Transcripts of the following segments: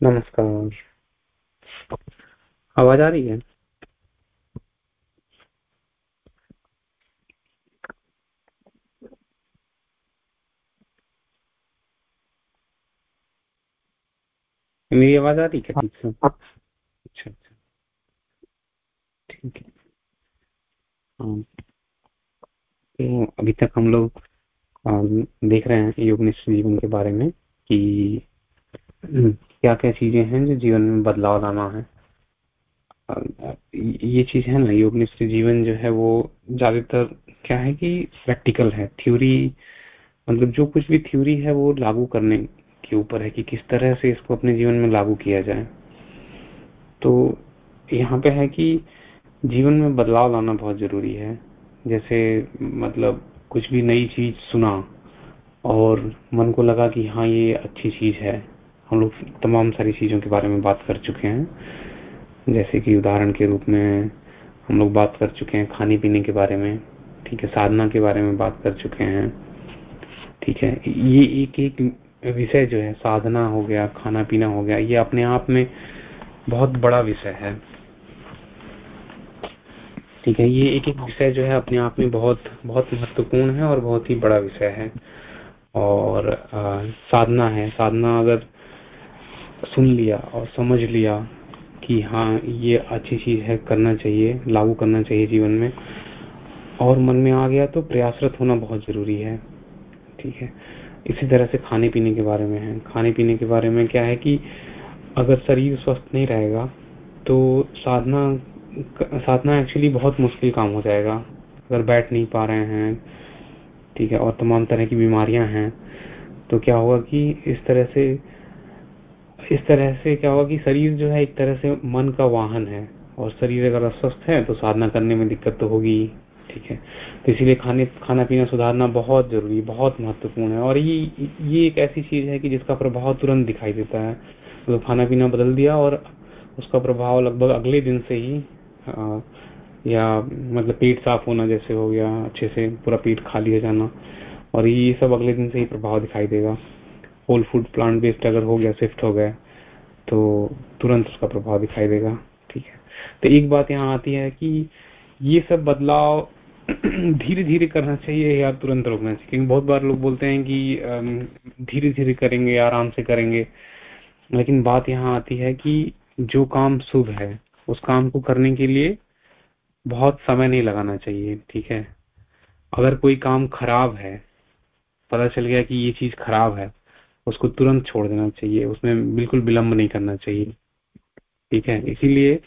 नमस्कार। आवाज़ आ रही है? मेरी आवाज़ आ रही है ठीक से? अच्छा अच्छा। ठीक है। हाँ। तो अभी तक हम लोग देख रहे हैं योग निष्ठ जीवन के बारे में कि क्या क्या चीज़ें हैं जो जीवन में बदलाव लाना है? ये चीज़ है ना योग निष्ठ जीवन जो है वो ज़्यादातर क्या है कि प्रैक्टिकल है, थ्योरी मतलब जो कुछ भी थ्योरी है वो लागू करने के ऊपर है कि किस तरह से इसको अपने जीवन में लागू किया जाए। तो यहाँ पे है कि जीवन में बदलाव लाना बहुत ज़रूरी है। जैसे मतलब कुछ भी नई चीज़ सुना और मन को लगा कि हाँ ये अच्छी चीज़ है। हम लोग तमाम सारी चीज़ों के बारे में बात कर चुके हैं। जैसे कि उदाहरण के रूप में हम लोग बात कर चुके हैं खाने पीने के बारे में ठीक है साधना के बारे में बात कर चुके हैं ठीक है। ये एक एक विषय जो है साधना हो गया खाना पीना हो गया ये अपने आप में बहुत बड़ा विषय है। ठीक है ये एक एक विषय जो है अपने आप में बहुत बहुत महत्वपूर्ण है और बहुत ही बड़ा विषय है। और आ, साधना है साधना अगर सुन लिया और समझ लिया कि हाँ ये अच्छी चीज़ है, करना चाहिए, लागू करना चाहिए जीवन में। और मन में आ गया तो प्रयासरत होना बहुत ज़रूरी है, ठीक है? इसी तरह से खाने पीने के बारे में है। खाने पीने के बारे में क्या है कि अगर शरीर स्वस्थ नहीं रहेगा तो साधना साधना एक्चुअली बहुत मुश्किल काम हो जाएगा। अगर बैठ नहीं पा रहे हैं, ठीक है, और तमाम तरह की बीमारियाँ हैं तो क्या होगा कि इस तरह से इस तरह से क्या होगा कि शरीर जो है एक तरह से मन का वाहन है और शरीर अगर अस्वस्थ है तो साधना करने में दिक्कत तो होगी ठीक है? तो इसीलिए खाने खाना पीना सुधारना बहुत ज़रूरी बहुत महत्वपूर्ण है। और ये ये एक ऐसी चीज़ है कि जिसका प्रभाव तुरंत दिखाई देता है। तो खाना पीना बदल दिया और उसका प्रभाव लगभग अगले दिन से ही आ, या मतलब पेट साफ़ होना जैसे हो गया अच्छे से पूरा पेट खाली हो जाना और ये सब अगले दिन से ही प्रभाव दिखाई देगा। होल फ़ूड प्लांट बेस्ड अगर हो गया शिफ्ट हो गया तो तुरंत उसका प्रभाव दिखाई देगा, ठीक है? तो एक बात यहाँ आती है कि ये सब बदलाव धीरे धीरे करना चाहिए या तुरंत रोकना चाहिए? क्योंकि बहुत बार लोग बोलते हैं कि धीरे धीरे करेंगे आराम से करेंगे, लेकिन बात यहाँ आती है कि जो काम शुभ है, उस काम को करने के लिए बहुत समय नहीं लगाना चाहिए, ठीक है? अगर कोई काम खराब है, पता चल गया कि ये चीज़ खराब है उसको तुरंत छोड़ देना चाहिए। उसमें बिल्कुल विलंब नहीं करना चाहिए। ठीक है? इसीलिए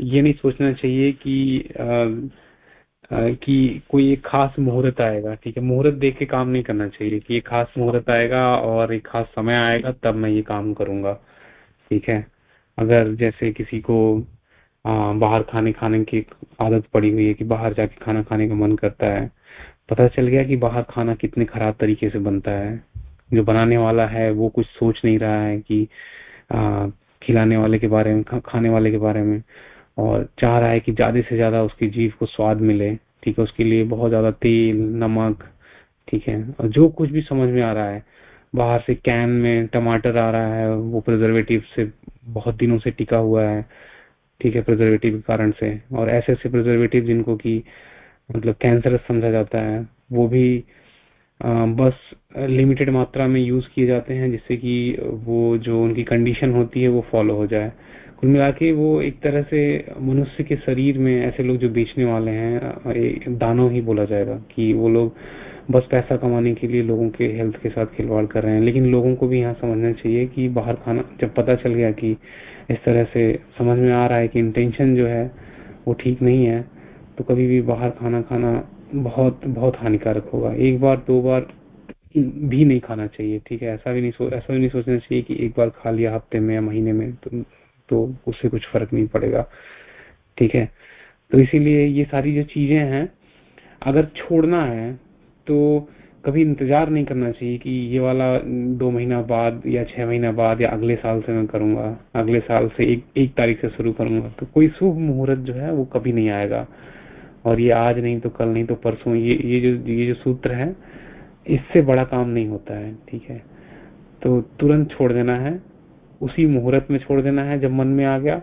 ये नहीं सोचना चाहिए कि आ, आ, कि कोई एक खास मुहूर्त आएगा ठीक है? मुहूर्त देख के काम नहीं करना चाहिए कि एक खास मुहूर्त आएगा और एक खास समय आएगा तब मैं ये काम करूँगा। ठीक है? अगर जैसे किसी को आ, बाहर खाने खाने की आदत पड़ी हुई है कि बाहर जाके खाना खाने का मन करता है पता चल गया कि बाहर खाना कितने खराब तरीके से बनता है। जो बनाने वाला है वो कुछ सोच नहीं रहा है कि आ, खिलाने वाले के बारे में खा, खाने वाले के बारे में। और चाह रहा है कि ज़्यादा से ज़्यादा उसकी जीव को स्वाद मिले ठीक है उसके लिए बहुत ज़्यादा तेल नमक ठीक है। और जो कुछ भी समझ में आ रहा है बाहर से कैन में टमाटर आ रहा है वो प्रिजर्वेटिव से बहुत दिनों से टिका हुआ है ठीक है प्रिजर्वेटिव के कारण से। और ऐसे ऐसे प्रिजर्वेटिव जिनको की मतलब कैंसर समझा जाता है। वो भी बस लिमिटेड मात्रा में यूज़ किए जाते हैं जिससे कि वो जो उनकी कंडीशन होती है वो फॉलो हो जाए। कुल मिला के वो एक तरह से मनुष्य के शरीर में ऐसे लोग जो बेचने वाले हैं दानों ही बोला जाएगा कि वो लोग बस पैसा कमाने के लिए लोगों के हेल्थ के साथ खिलवाड़ कर रहे हैं। लेकिन लोगों को भी यहाँ समझना चाहिए कि बाहर खाना, जब पता चल गया कि इस तरह से समझ में आ रहा है कि इंटेंशन जो है वो ठीक नहीं है तो कभी भी बाहर खाना खाना बहुत बहुत हानिकारक होगा। एक बार दो बार भी नहीं खाना चाहिए ठीक है? ऐसा भी नहीं ऐसा भी नहीं सोचना चाहिए कि एक बार खा लिया हफ़्ते में या महीने में तो, तो उससे कुछ फ़र्क नहीं पड़ेगा ठीक है? तो इसीलिए ये सारी जो चीज़ें हैं अगर छोड़ना है तो कभी इंतज़ार नहीं करना चाहिए कि ये वाला दो महीना बाद या छह महीना बाद या अगले साल से मैं करूँगा अगले साल से एक एक तारीख से शुरू करूँगा तो कोई शुभ मुहूर्त जो है वो कभी नहीं आएगा। और ये आज नहीं तो कल नहीं तो परसों, ये ये जो ये जो सूत्र है, इससे बड़ा काम नहीं होता है, ठीक है? तो तुरंत छोड़ देना है, उसी मुहूर्त में छोड़ देना है, जब मन में आ गया,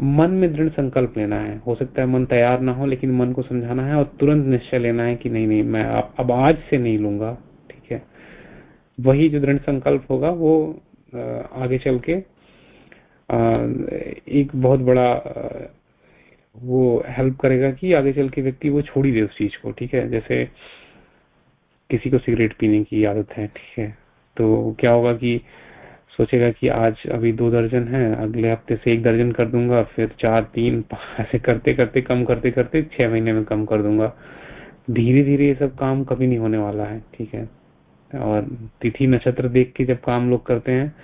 मन में दृढ़ संकल्प लेना है। हो सकता है मन तैयार ना हो, लेकिन मन को समझाना है और तुरंत निश्चय लेना है कि नहीं नहीं, मैं अब आज से नहीं लूँगा, ठीक है? वही जो दृढ़ संकल्प होगा, वो आगे चल के एक बहुत बड़ा वो हेल्प करेगा कि आगे चल के व्यक्ति वो छोड़ ही दे उस चीज़ को, ठीक है? जैसे किसी को सिगरेट पीने की आदत है, ठीक है? तो क्या होगा कि सोचेगा कि आज अभी दो दर्जन है, अगले हफ़्ते से एक दर्जन कर दूँगा, फिर चार, तीन, ऐसे करते करते, कम करते करते छह महीने में कम कर दूँगा। धीरे धीरे ये सब काम कभी नहीं होने वाला है, ठीक है? और तिथि नक्षत्र देख के जब काम लोग करते हैं,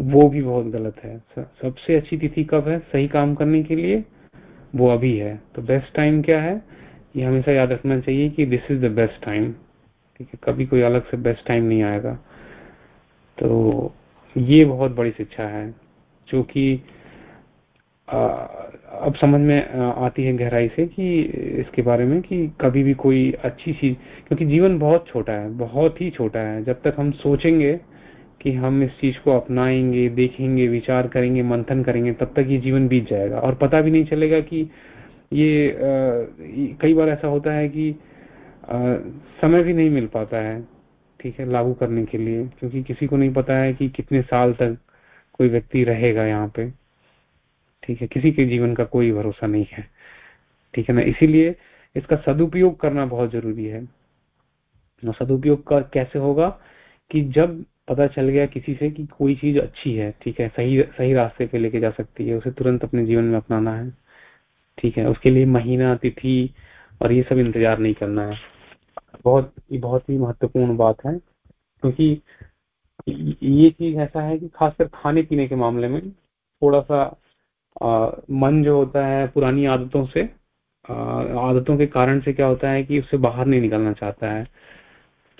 वो भी बहुत गलत है। सबसे अच्छी तिथि कब है? सही काम करने के लिए वो अभी है। तो बेस्ट टाइम क्या है? ये हमेशा याद रखना चाहिए कि this is the best time ठीक है? कभी कोई अलग से बेस्ट टाइम नहीं आएगा। तो ये बहुत बड़ी शिक्षा है, जो कि अब समझ में आती है गहराई से कि इसके बारे में कि कभी भी कोई अच्छी चीज़, क्योंकि जीवन बहुत छोटा है, बहुत ही छोटा है। जब तक हम सोचेंगे कि हम इस चीज़ को अपनाएँगे देखेंगे विचार करेंगे मंथन करेंगे तब तक ये जीवन बीत जाएगा। और पता भी नहीं चलेगा कि ये आ, कई बार ऐसा होता है कि आ, समय भी नहीं मिल पाता है ठीक है लागू करने के लिए क्योंकि किसी को नहीं पता है कि कितने साल तक कोई व्यक्ति रहेगा यहाँ पे ठीक है किसी के जीवन का कोई भरोसा नहीं है ठीक है ना? इसीलिए इसका सदुपयोग करना बहुत ज़रूरी है। सदुपयोग का कैसे होगा कि जब पता चल गया किसी से कि कोई चीज़ अच्छी है ठीक है सही सही रास्ते पे लेके जा सकती है उसे तुरंत अपने जीवन में अपनाना है ठीक है उसके लिए महीना तिथि और ये सब इंतज़ार नहीं करना है। बहुत बहुत ही महत्वपूर्ण बात है क्योंकि ये चीज़ ऐसा है कि खासकर खाने पीने के मामले में थोड़ा सा आ, मन जो होता है पुरानी आदतों से आ, आदतों के कारण से क्या होता है कि उससे बाहर नहीं निकलना चाहता है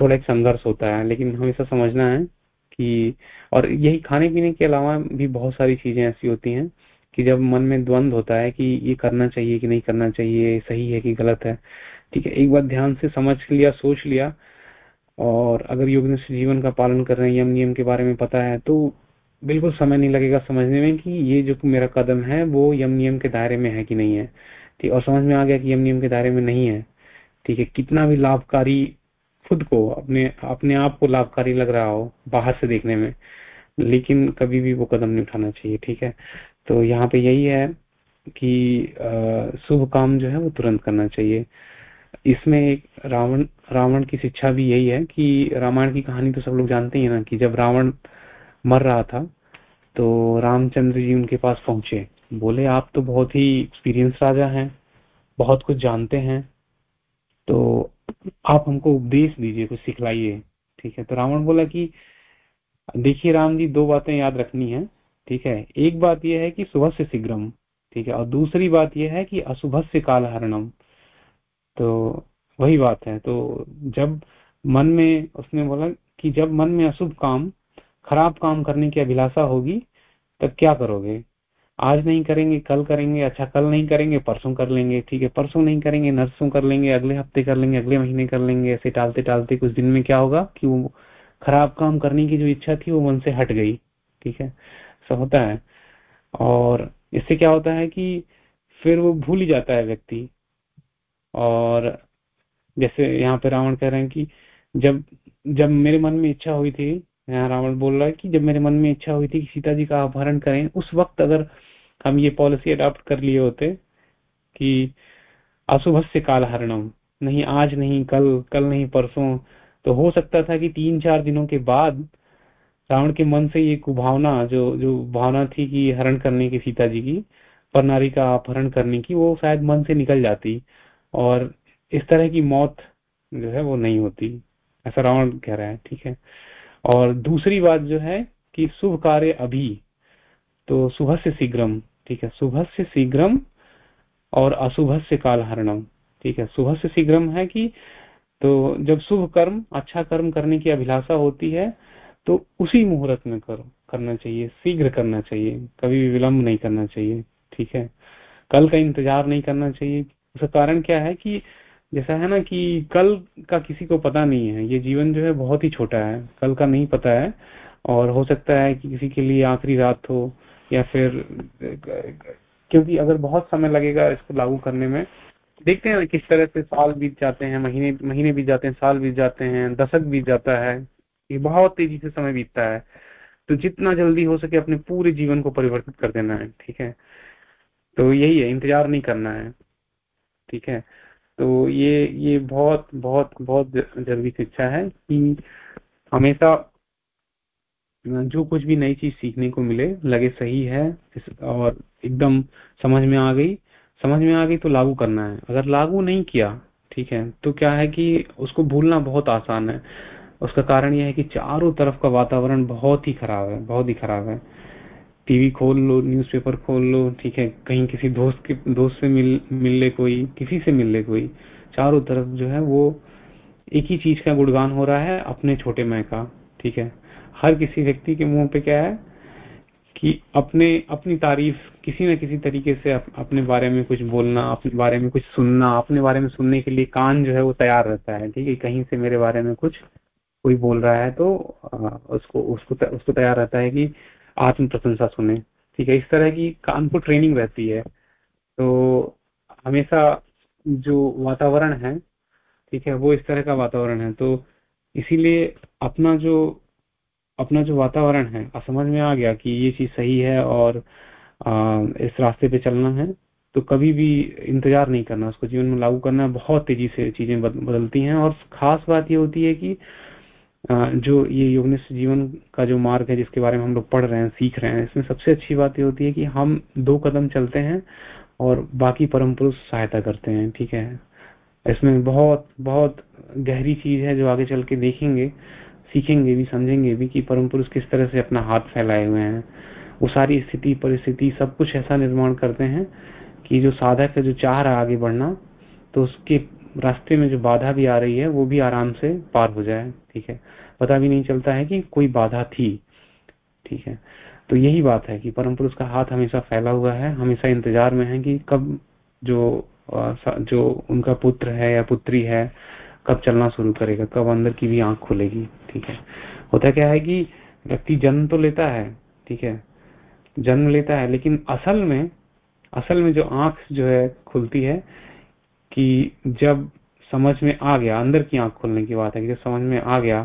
थोड़ा एक संघर्ष होता है लेकिन हमेशा समझना है कि और यही खाने पीने के अलावा भी बहुत सारी चीज़ें ऐसी होती हैं कि जब मन में द्वंद होता है कि ये करना चाहिए कि नहीं करना चाहिए सही है कि गलत है, ठीक है, एक बार ध्यान से समझ लिया, सोच लिया और अगर योग जीवन का पालन कर रहे हैं, यम नियम के बारे में पता है तो बिल्कुल समय नहीं लगेगा समझने में कि ये जो मेरा कदम है, वो यम नियम के दायरे में है कि नहीं है, ठीक, और समझ में आ गया कि यम नियम के दायरे में नहीं है, ठीक है, कितना भी लाभकारी खुद को अपने अपने आप को लाभकारी लग रहा हो बाहर से देखने में, लेकिन कभी भी वो कदम नहीं उठाना चाहिए, ठीक है? तो यहाँ पे यही है कि शुभ काम जो है वो तुरंत करना चाहिए। इसमें एक रावण रावण की शिक्षा भी यही है कि रामायण की कहानी तो सब लोग जानते हैं ना, कि जब रावण मर रहा था तो रामचंद्र जी उनके पास पहुँचे। बोले, आप तो बहुत ही एक्सपीरियंस राजा हैं, बहुत कुछ जानते हैं तो आप हमको उपदेश दीजिए, कुछ सिखलाइए, ठीक है? तो रावण बोला कि, देखिए राम जी, दो बातें याद रखनी है, ठीक है? एक बात यह है कि सुबह से शीघ्रम, ठीक है? और दूसरी बात यह है कि अशुभ से कालहरणम। तो वही बात है। तो जब मन में उसने बोला कि जब मन में अशुभ काम, खराब काम करने की अभिलाषा होगी, तब क्या करोगे? आज नहीं करेंगे, कल करेंगे अच्छा कल नहीं करेंगे, परसों कर लेंगे, ठीक है, परसों नहीं करेंगे, नरसों कर लेंगे, अगले हफ़्ते कर लेंगे, अगले महीने कर लेंगे, ऐसे टालते टालते कुछ दिन में क्या होगा कि वो खराब काम करने की जो इच्छा थी वो मन से हट गई, ठीक है? ऐसा होता है। और इससे क्या होता है कि फिर वो भूल ही जाता है व्यक्ति। और जैसे यहाँ पे रावण कह रहे हैं कि जब जब मेरे मन में इच्छा हुई थी, यहाँ रावण बोल रहा है कि जब मेरे मन में इच्छा हुई थी कि सीता जी का अपहरण करें, उस वक्त अगर हम ये पॉलिसी अडॉप्ट कर लिए होते कि अशुभ से काल हरणम नहीं आज नहीं, कल कल नहीं, परसों। तो हो सकता था कि तीन चार दिनों के बाद रावण के मन से ये कुभावना जो जो भावना थी कि हरण करने की सीता जी की पर नारी का अपहरण करने की, वो शायद मन से निकल जाती। और इस तरह की मौत जो है वो नहीं होती। ऐसा रावण कह रहा है, ठीक है? और दूसरी बात जो है कि शुभ कार्य अभी तो सुबह से शीघ्रम। ठीक है शुभ से शीघ्रम और अशुभ से कालहरणम ठीक है शुभ से शीघ्रम है कि तो जब शुभ कर्म अच्छा कर्म करने की अभिलाषा होती है तो उसी मुहूर्त में करो, करना चाहिए, शीघ्र करना चाहिए, कभी भी विलंब नहीं करना चाहिए, ठीक है। कल का इंतज़ार नहीं करना चाहिए। उसका कारण क्या है कि जैसा है ना कि कल का किसी को पता नहीं है, ये जीवन जो है बहुत ही छोटा है, कल का नहीं पता है, और हो सकता है कि किसी के लिए आखिरी रात हो या फिर, क्योंकि अगर बहुत समय लगेगा इसको लागू करने में, देखते हैं किस तरह से साल बीत जाते हैं, महीने महीने बीत जाते हैं, साल बीत जाते हैं, दशक बीत जाता है, ये बहुत तेज़ी से समय बीतता है। तो जितना जल्दी हो सके अपने पूरे जीवन को परिवर्तित कर देना है, ठीक है? तो यही है, इंतज़ार नहीं करना है, ठीक है? तो ये ये बहुत बहुत बहुत ज़रूरी शिक्षा है कि हमेशा जो कुछ भी नई चीज़ सीखने को मिले, लगे सही है और एकदम समझ में आ गई। समझ में आ गई तो लागू करना है। अगर लागू नहीं किया, ठीक है तो क्या है कि उसको भूलना बहुत आसान है। उसका कारण यह है कि चारों तरफ़ का वातावरण बहुत ही खराब है, बहुत ही खराब है। टीवी खोल लो, न्यूज़पेपर खोल लो, ठीक है, कहीं किसी दोस्त के, दोस्त से मिल मिल ले कोई, किसी से मिल ले कोई, चारों तरफ़ जो है वो एक ही चीज़ का गुणगान हो रहा है, अपने छोटे मैं का, ठीक है। हर किसी व्यक्ति के मुँह पे क्या है कि अपने अपनी तारीफ़ किसी न किसी तरीके से अप, अपने बारे में कुछ बोलना अपने बारे में कुछ सुनना अपने बारे में सुनने के लिए कान जो है वो तैयार रहता है ठीक है? कहीं से मेरे बारे में कुछ कोई बोल रहा है तो उसको उसको उसको तैयार रहता है कि आत्म प्रशंसा सुने ठीक है? इस तरह की कान को ट्रेनिंग रहती है। तो हमेशा जो वातावरण है ठीक है वो इस तरह का वातावरण है। तो इसीलिए अपना जो अपना जो वातावरण है समझ में आ गया कि ये चीज़ सही है और आ, इस रास्ते पे चलना है तो कभी भी इंतज़ार नहीं करना उसको जीवन में लागू करना बहुत तेज़ी से चीज़ें बदलती हैं और खास बात ये होती है कि जो ये योगनिष्ठ जीवन का जो मार्ग है जिसके बारे में हम लोग पढ़ रहे हैं सीख रहे हैं इसमें सबसे अच्छी बात ये होती है कि हम दो कदम चलते हैं और बाकी परम पुरुष सहायता करते हैं ठीक है? इसमें बहुत बहुत गहरी चीज़ है जो आगे चल के देखेंगे सीखेंगे भी, समझेंगे भी कि परम पुरुष किस तरह से अपना हाथ फैलाए हुए हैं। वो सारी स्थिति, परिस्थिति, सब कुछ ऐसा निर्माण करते हैं कि जो साधक है, जो चाह रहा आगे बढ़ना तो उसके रास्ते में जो बाधा भी आ रही है, वो भी आराम से पार हो जाए, ठीक है? पता भी नहीं चलता है कि कोई बाधा थी, ठीक है? तो यही बात है कि परम पुरुष का हाथ हमेशा फैला हुआ है, हमेशा इंतज़ार में है कि कब जो जो उनका पुत्र है या पुत्री है, कब चलना शुरू करेगा, कब अंदर की भी आँख खुलेगी। ठीक है। होता क्या है कि व्यक्ति जन्म तो लेता है, ठीक है, जन्म लेता है, लेकिन असल में असल में जो आँख जो है खुलती है कि जब समझ में आ गया, अंदर की आँख खोलने की बात है कि जब समझ में आ गया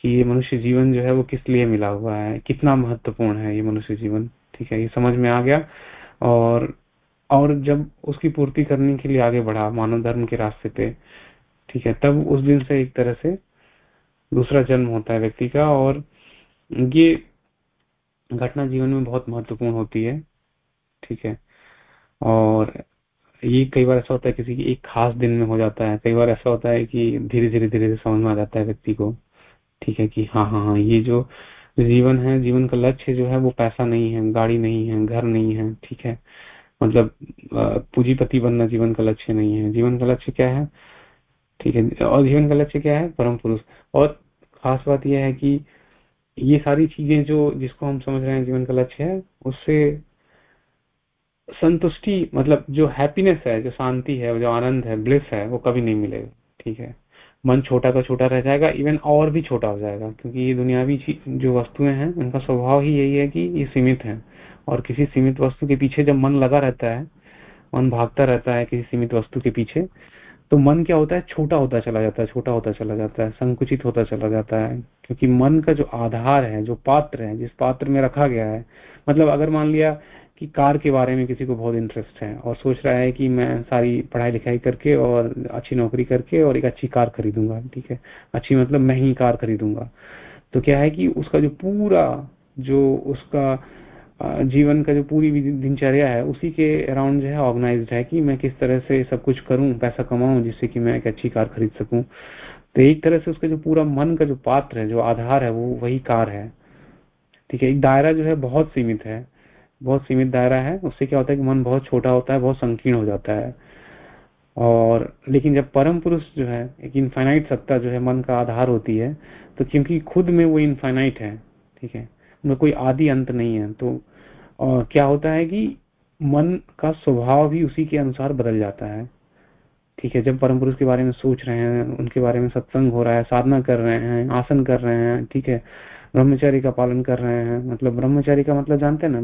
कि ये मनुष्य जीवन जो है वो किस लिए मिला हुआ है, कितना महत्वपूर्ण है ये मनुष्य जीवन, ठीक है, ये समझ में आ गया। और और जब उसकी पूर्ति करने के लिए आगे बढ़ा मानव धर्म के रास्ते पे, ठीक है, तब उस दिन से एक तरह से दूसरा जन्म होता है व्यक्ति का और ये घटना जीवन में बहुत महत्वपूर्ण होती है, ठीक है? और ये कई बार ऐसा होता है किसी की एक खास दिन में हो जाता है, कई बार ऐसा होता है कि धीरे धीरे धीरे धीरे समझ में आ जाता है व्यक्ति को, ठीक है कि हाँ हाँ हाँ ये जो जीवन है, जीवन का लक्ष्य जो है वो पैसा नहीं है, गाड़ी नहीं है, घर नहीं है, ठीक है? मतलब पूंजीपति बनना जीवन का लक्ष्य नहीं है। जीवन का लक्ष्य क्या है? ठीक है? और जीवन का लक्ष्य क्या है? परम पुरुष। और खास बात यह है कि ये सारी चीज़ें जो, जिसको हम समझ रहे हैं जीवन का लक्ष्य है उससे संतुष्टि मतलब जो हैप्पीनेस है, जो शांति है, जो आनंद है ब्लिस है, वो कभी नहीं मिलेगा। ठीक है? मन छोटा का छोटा रह जाएगा इवन और भी छोटा हो जाएगा, क्योंकि ये दुनियावी जो वस्तुएँ हैं, उनका स्वभाव ही यही है कि ये सीमित है। और किसी सीमित वस्तु के पीछे जब मन लगा रहता है, मन भागता रहता है किसी सीमित वस्तु के पीछे तो मन क्या होता है? छोटा होता चला जाता है, छोटा होता चला जाता है, संकुचित होता चला जाता है, क्योंकि मन का जो आधार है, जो पात्र है, जिस पात्र में रखा गया है मतलब अगर मान लिया कि कार के बारे में किसी को बहुत इंटरेस्ट है और सोच रहा है कि मैं सारी पढ़ाई लिखाई करके और अच्छी नौकरी करके और एक अच्छी कार खरीदूँगा, ठीक है? अच्छी मतलब मैं ही कार खरीदूँगा तो क्या है कि उसका जो पूरा, जो उसका जीवन का जो पूरी दिनचर्या है, उसी के अराउंड जो है ऑर्गेनाइज्ड है कि मैं किस तरह से सब कुछ करूँ, पैसा कमाऊं, जिससे कि मैं एक अच्छी कार खरीद सकूँ। तो एक तरह से उसका जो पूरा मन का जो पात्र है, जो आधार है, वो वही कार है। ठीक है, एक दायरा जो है बहुत सीमित है। बहुत सीमित दायरा है, उससे क्या होता है कि मन बहुत छोटा होता है, बहुत संकीर्ण हो जाता है। और, लेकिन जब परम पुरुष जो है, एक इनफाइनाइट सत्ता जो है मन का आधार होती है तो क्योंकि खुद में वो इनफाइनाइट है, ठीक है उनका कोई आदि अंत नहीं है। तो और क्या होता है कि मन का स्वभाव भी उसी के अनुसार बदल जाता है। ठीक है, जब परम पुरुष के बारे में सोच रहे हैं, उनके बारे में सत्संग हो रहा है, साधना कर रहे हैं, आसन कर रहे हैं, ठीक है ब्रह्मचारी का पालन कर रहे हैं मतलब ब्रह्मचारी का मतलब जानते हैं ना,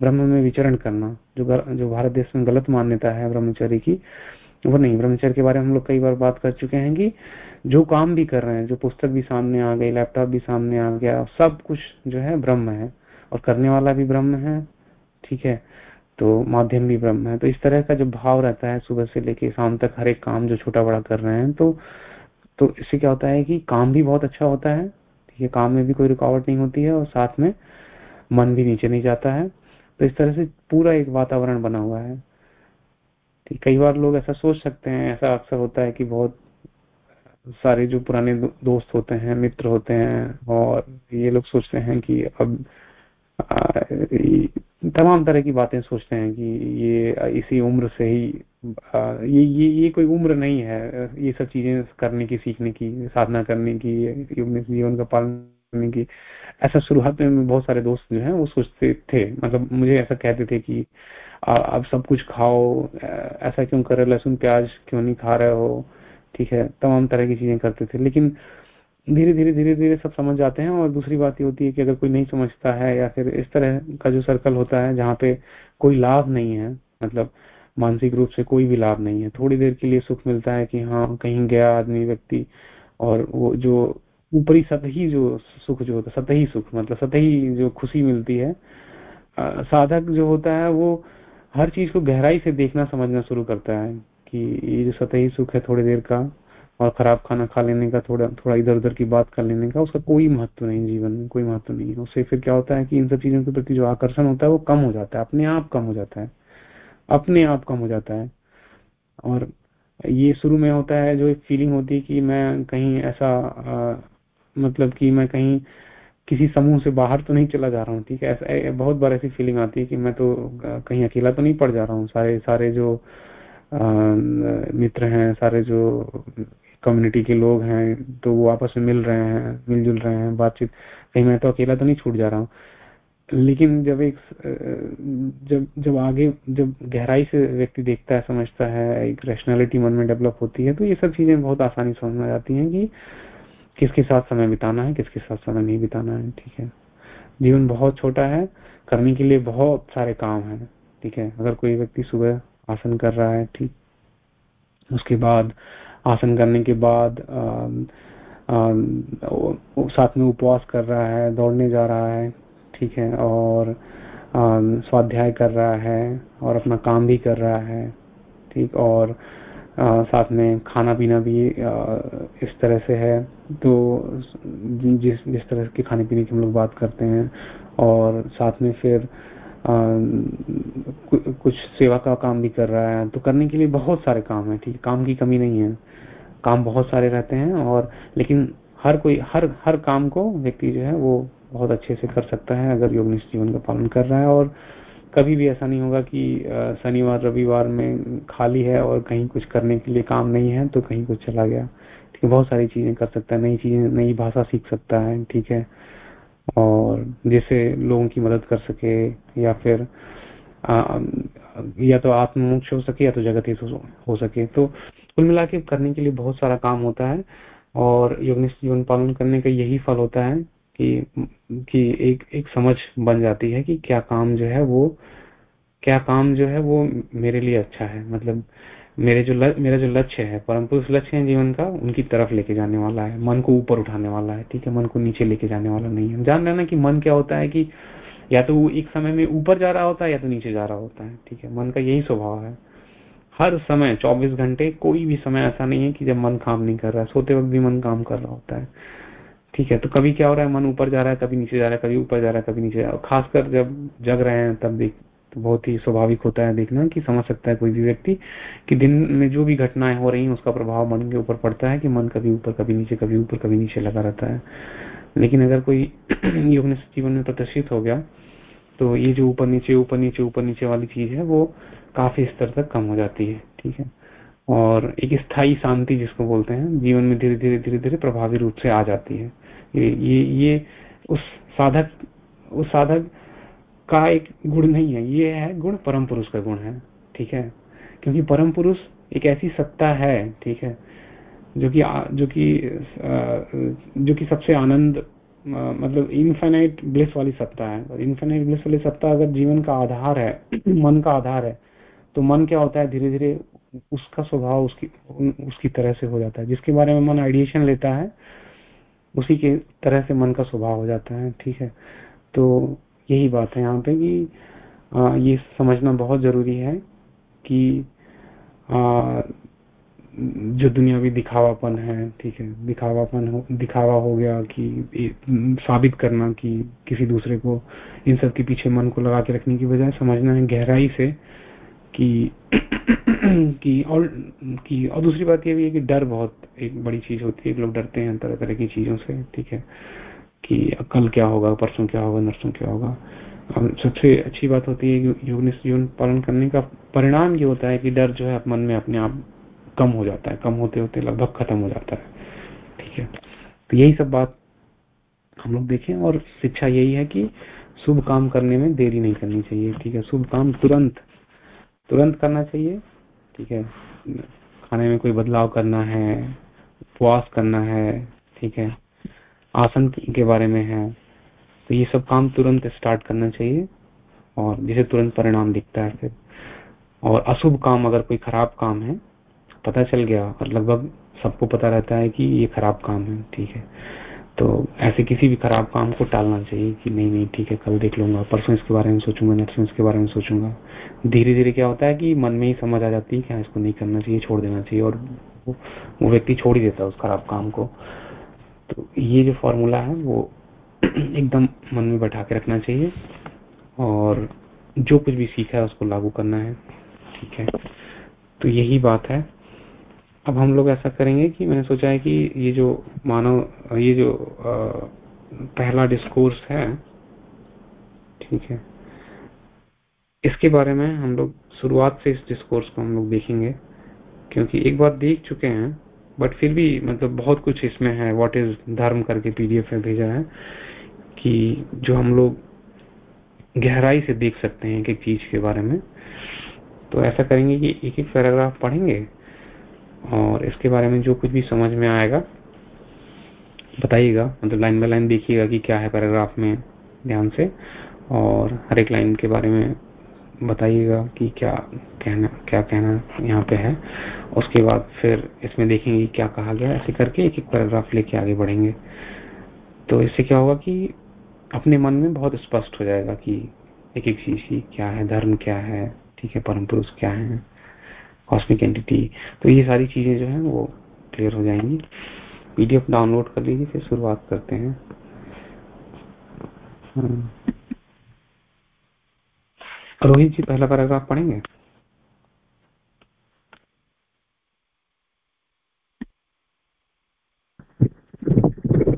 ब्रह्म में विचरण करना, जो जो भारत देश में गलत मान्यता है ब्रह्मचारी की वो नहीं, ब्रह्मचर्य के बारे में हम लोग कई बार बात कर चुके हैं कि जो काम भी कर रहे हैं, जो पुस्तक भी सामने आ गई लैपटॉप भी सामने आ गया, सब कुछ जो है ब्रह्म है और करने वाला भी ब्रह्म है, ठीक है? तो माध्यम भी ब्रह्म है। तो इस तरह का जो भाव रहता है सुबह से लेके शाम तक हर एक काम जो छोटा बड़ा कर रहे हैं तो तो इससे क्या होता है कि काम भी बहुत अच्छा होता है, ठीक है? काम में भी कोई रुकावट नहीं होती है और साथ में मन भी नीचे नहीं जाता है। तो इस तरह से पूरा एक वातावरण बना हुआ है। कई बार लोग ऐसा सोच सकते हैं, ऐसा अक्सर होता है कि बहुत सारे जो पुराने दोस्त होते हैं, मित्र होते हैं और ये लोग सोचते हैं कि अब तमाम तरह की बातें सोचते हैं कि ये इसी उम्र से ही ये ये ये कोई उम्र नहीं है, ये सब चीज़ें करने की, सीखने की, साधना करने की जीवन का पालन करने की। ऐसा शुरुआत में बहुत सारे दोस्त जो हैं वो सोचते थे मतलब मुझे ऐसा कहते थे कि अब सब कुछ खाओ ऐसा क्यों कर रहे लहसुन, प्याज क्यों नहीं खा रहे हो? ठीक है, तमाम तरह की चीज़ें करते थे। लेकिन धीरे धीरे धीरे धीरे सब समझ जाते हैं और दूसरी बात ये होती है कि अगर कोई नहीं समझता है या फिर इस तरह का जो सर्कल होता है जहाँ पे कोई लाभ नहीं है मतलब मानसिक रूप से कोई भी लाभ नहीं है, थोड़ी देर के लिए सुख मिलता है कि हाँ कहीं गया आदमी व्यक्ति और वो जो ऊपरी सतही जो सुख जो होता है, सतही सुख मतलब सतही जो खुशी मिलती है साधक जो होता है वो हर चीज़ को गहराई से देखना समझना शुरू करता है कि ये सतही सुख है थोड़ी देर का और खराब खाना खा लेने का थोड़ा थोड़ा इधर उधर की बात कर लेने का उसका कोई महत्व नहीं जीवन में कोई महत्व नहीं है। उससे फिर क्या होता है कि इन सब चीज़ों के प्रति जो आकर्षण होता है वो कम हो जाता है अपने आप कम हो जाता है। अपने आप कम हो जाता है। और ये शुरू में होता है जो एक फीलिंग होती है कि मैं कहीं ऐसा आ, मतलब कि मैं कहीं किसी समूह से बाहर तो नहीं चला जा रहा हूँ ठीक है? ऐसा बहुत बार ऐसी फीलिंग आती है कि मैं तो कहीं अकेला तो नहीं पड़ जा रहा हूँ। सारे सारे जो आ, मित्र हैं सारे जो कम्युनिटी के लोग हैं तो वो आपस में मिल रहे हैं मिलजुल रहे हैं बातचीत कहीं मैं तो अकेला तो नहीं छूट जा रहा हूँ। लेकिन जब एक जब जब आगे जब गहराई से व्यक्ति देखता है समझता है एक रैशनैलिटी मन में डेवलप होती है तो ये सब चीज़ें बहुत आसानी समझ में जाती हैं कि किसके साथ समय बिताना है किसके साथ समय नहीं बिताना है ठीक है। जीवन बहुत छोटा है करने के लिए बहुत सारे काम है ठीक है। अगर कोई व्यक्ति सुबह आसन कर रहा है ठीक उसके बाद आसन करने के बाद आ, आ, साथ में उपवास कर रहा है दौड़ने जा रहा है ठीक है और स्वाध्याय कर रहा है और अपना काम भी कर रहा है ठीक और साथ में खाना पीना भी इस तरह से है। तो जिस जिस तरह के खाने पीने की हम लोग बात करते हैं और साथ में फिर आ, कुछ सेवा का काम भी कर रहा है तो करने के लिए बहुत सारे काम है ठीक काम की कमी नहीं है। काम बहुत सारे रहते हैं और लेकिन हर कोई हर हर काम को व्यक्ति जो है वो बहुत अच्छे से कर सकता है अगर योग जीवन का पालन कर रहा है और कभी भी ऐसा नहीं होगा कि शनिवार रविवार में खाली है और कहीं कुछ करने के लिए काम नहीं है तो कहीं कुछ चला गया। ठीक है बहुत सारी चीज़ें कर सकता है नई चीज़ें नई भाषा सीख सकता है ठीक है। और जैसे लोगों की मदद कर सके या फिर आ, या तो आत्मोक्ष हो सके या तो जगत ही सके। तो कुल मिला के करने के लिए बहुत सारा काम होता है और योग जीवन पालन करने का यही फल होता है कि कि एक एक समझ बन जाती है कि क्या काम जो है वो क्या काम जो है वो मेरे लिए अच्छा है। मतलब मेरे जो ल, मेरा जो लक्ष्य है परम पुरुष लक्ष्य है जीवन का उनकी तरफ़ लेके जाने वाला है मन को ऊपर उठाने वाला है ठीक है? मन को नीचे लेके जाने वाला नहीं है। जान लेना कि मन क्या होता है कि या तो वो एक समय में ऊपर जा रहा होता है या तो नीचे जा रहा होता है ठीक है? मन का यही स्वभाव है। हर समय 24 घंटे कोई भी समय ऐसा नहीं है कि जब मन काम नहीं कर रहा है सोते वक्त भी मन काम कर रहा होता है। ठीक है तो कभी क्या हो रहा है, मन ऊपर जा रहा है, कभी नीचे जा रहा है, कभी ऊपर जा रहा है, कभी नीचे जा रहा है। खासकर जब जग रहे हैं, तब देख तो बहुत ही स्वाभाविक होता है देखना कि समझ सकता है कोई भी व्यक्ति कि दिन में जो भी घटनाएँ हो रही हैं, उसका प्रभाव मन के ऊपर पड़ता है कि मन कभी ऊपर, कभी नीचे, कभी ऊपर, कभी नीचे लगा रहता है। लेकिन अगर कोई योग जीवन में प्रदर्शित हो गया तो ये जो ऊपर नीचे ऊपर नीचे ऊपर नीचे वाली चीज़ है, वो काफ़ी स्तर तक कम हो जाती है, ठीक है? और एक स्थायी शांति जिसको बोलते हैं, जीवन में धीरे धीरे धीरे धीरे प्रभावी रूप से आ जाती है। ये ये उस साधक उस साधक का एक गुण नहीं है। ये है गुण, परम पुरुष का गुण है। ठीक है? क्योंकि परम पुरुष एक ऐसी सत्ता है, ठीक है, जो कि जो कि जो कि सबसे आनंद मतलब इनफाइनाइट ब्लिस वाली सत्ता है। इनफाइनाइट ब्लिस वाली सत्ता अगर जीवन का आधार है, मन का आधार है तो मन क्या होता है? धीरे धीरे उसका स्वभाव उसकी उसकी तरह से हो जाता है। जिसके बारे में मन आइडिएशन लेता है उसी के तरह से मन का स्वभाव हो जाता है ठीक है? तो यही बात है यहाँ पे कि आ, ये समझना बहुत ज़रूरी है कि आ, जो दुनियावी दिखावापन है ठीक है? दिखावापन हो दिखावा हो गया कि साबित करना कि किसी दूसरे को इन सब के पीछे मन को लगा के रखने की बजाय समझना है गहराई से कि कि और कि और दूसरी बात ये भी है कि डर बहुत एक बड़ी चीज़ होती है लोग डरते हैं तरह तरह की चीज़ों से, ठीक है, कि कल क्या होगा, परसों क्या होगा, नरसों क्या होगा। अब सबसे अच्छी बात होती है योग जीवन पालन करने का परिणाम ये होता है कि डर जो है मन में अपने आप कम हो जाता है, कम होते होते लगभग खत्म हो जाता है, ठीक है। तो यही सब बात हम लोग देखें और शिक्षा यही है कि शुभ काम करने में देरी नहीं करनी चाहिए, ठीक है। शुभ काम तुरंत तुरंत करना चाहिए, ठीक है। खाने में कोई बदलाव करना है उपवास करना है ठीक है? आसन के बारे में है। तो ये सब काम तुरंत स्टार्ट करना चाहिए और जिसे तुरंत परिणाम दिखता है फिर। और अशुभ काम अगर कोई खराब काम है पता चल गया और लगभग सबको पता रहता है कि ये खराब काम है ठीक है? तो ऐसे किसी भी खराब काम को टालना चाहिए कि नहीं नहीं ठीक है कल देख लूँगा परसों इसके बारे में सोचूँगा नरसों इसके बारे में सोचूँगा। धीरे धीरे क्या होता है कि मन में ही समझ आ जाती है कि हाँ, इसको नहीं करना चाहिए छोड़ देना चाहिए और वो, वो व्यक्ति छोड़ ही देता है उस खराब काम को। तो ये जो फॉर्मूला है वो एकदम मन में बैठा के रखना चाहिए और जो कुछ भी सीखा है उसको लागू करना है ठीक है? तो यही बात है। अब हम लोग ऐसा करेंगे कि मैंने सोचा है कि ये जो मानव ये जो आ, पहला डिस्कोर्स है ठीक है? इसके बारे में हम लोग शुरुआत से इस डिस्कोर्स को हम लोग देखेंगे। क्योंकि एक बार देख चुके हैं बट फिर भी मतलब बहुत कुछ इसमें है व्हाट इज़ धर्म करके पीडीएफ में भेजा है, कि जो हम लोग गहराई से देख सकते हैं एक एक चीज़ के बारे में। तो ऐसा करेंगे कि एक एक पैराग्राफ पढ़ेंगे, और इसके बारे में जो कुछ भी समझ में आएगा, बताइएगा। मतलब लाइन बाय लाइन देखिएगा कि क्या है पैराग्राफ में ध्यान से, और हर एक लाइन के बारे में बताइएगा कि क्या कहना क्या कहना यहाँ पे है। उसके बाद फिर इसमें देखेंगे क्या कहा गया ऐसे करके एक एक पैराग्राफ लेके आगे बढ़ेंगे। तो इससे क्या होगा कि अपने मन में बहुत स्पष्ट हो जाएगा कि एक एक चीज़ की क्या है, धर्म क्या है, ठीक है, परम पुरुष क्या है कॉस्मिक एंटिटी तो ये सारी चीज़ें जो है वो क्लियर हो जाएँगी। पीडीएफ डाउनलोड कर लीजिए, फिर शुरुआत करते हैं। हाँ। रोहित जी, पहला पैराग्राफ पढ़ेंगे?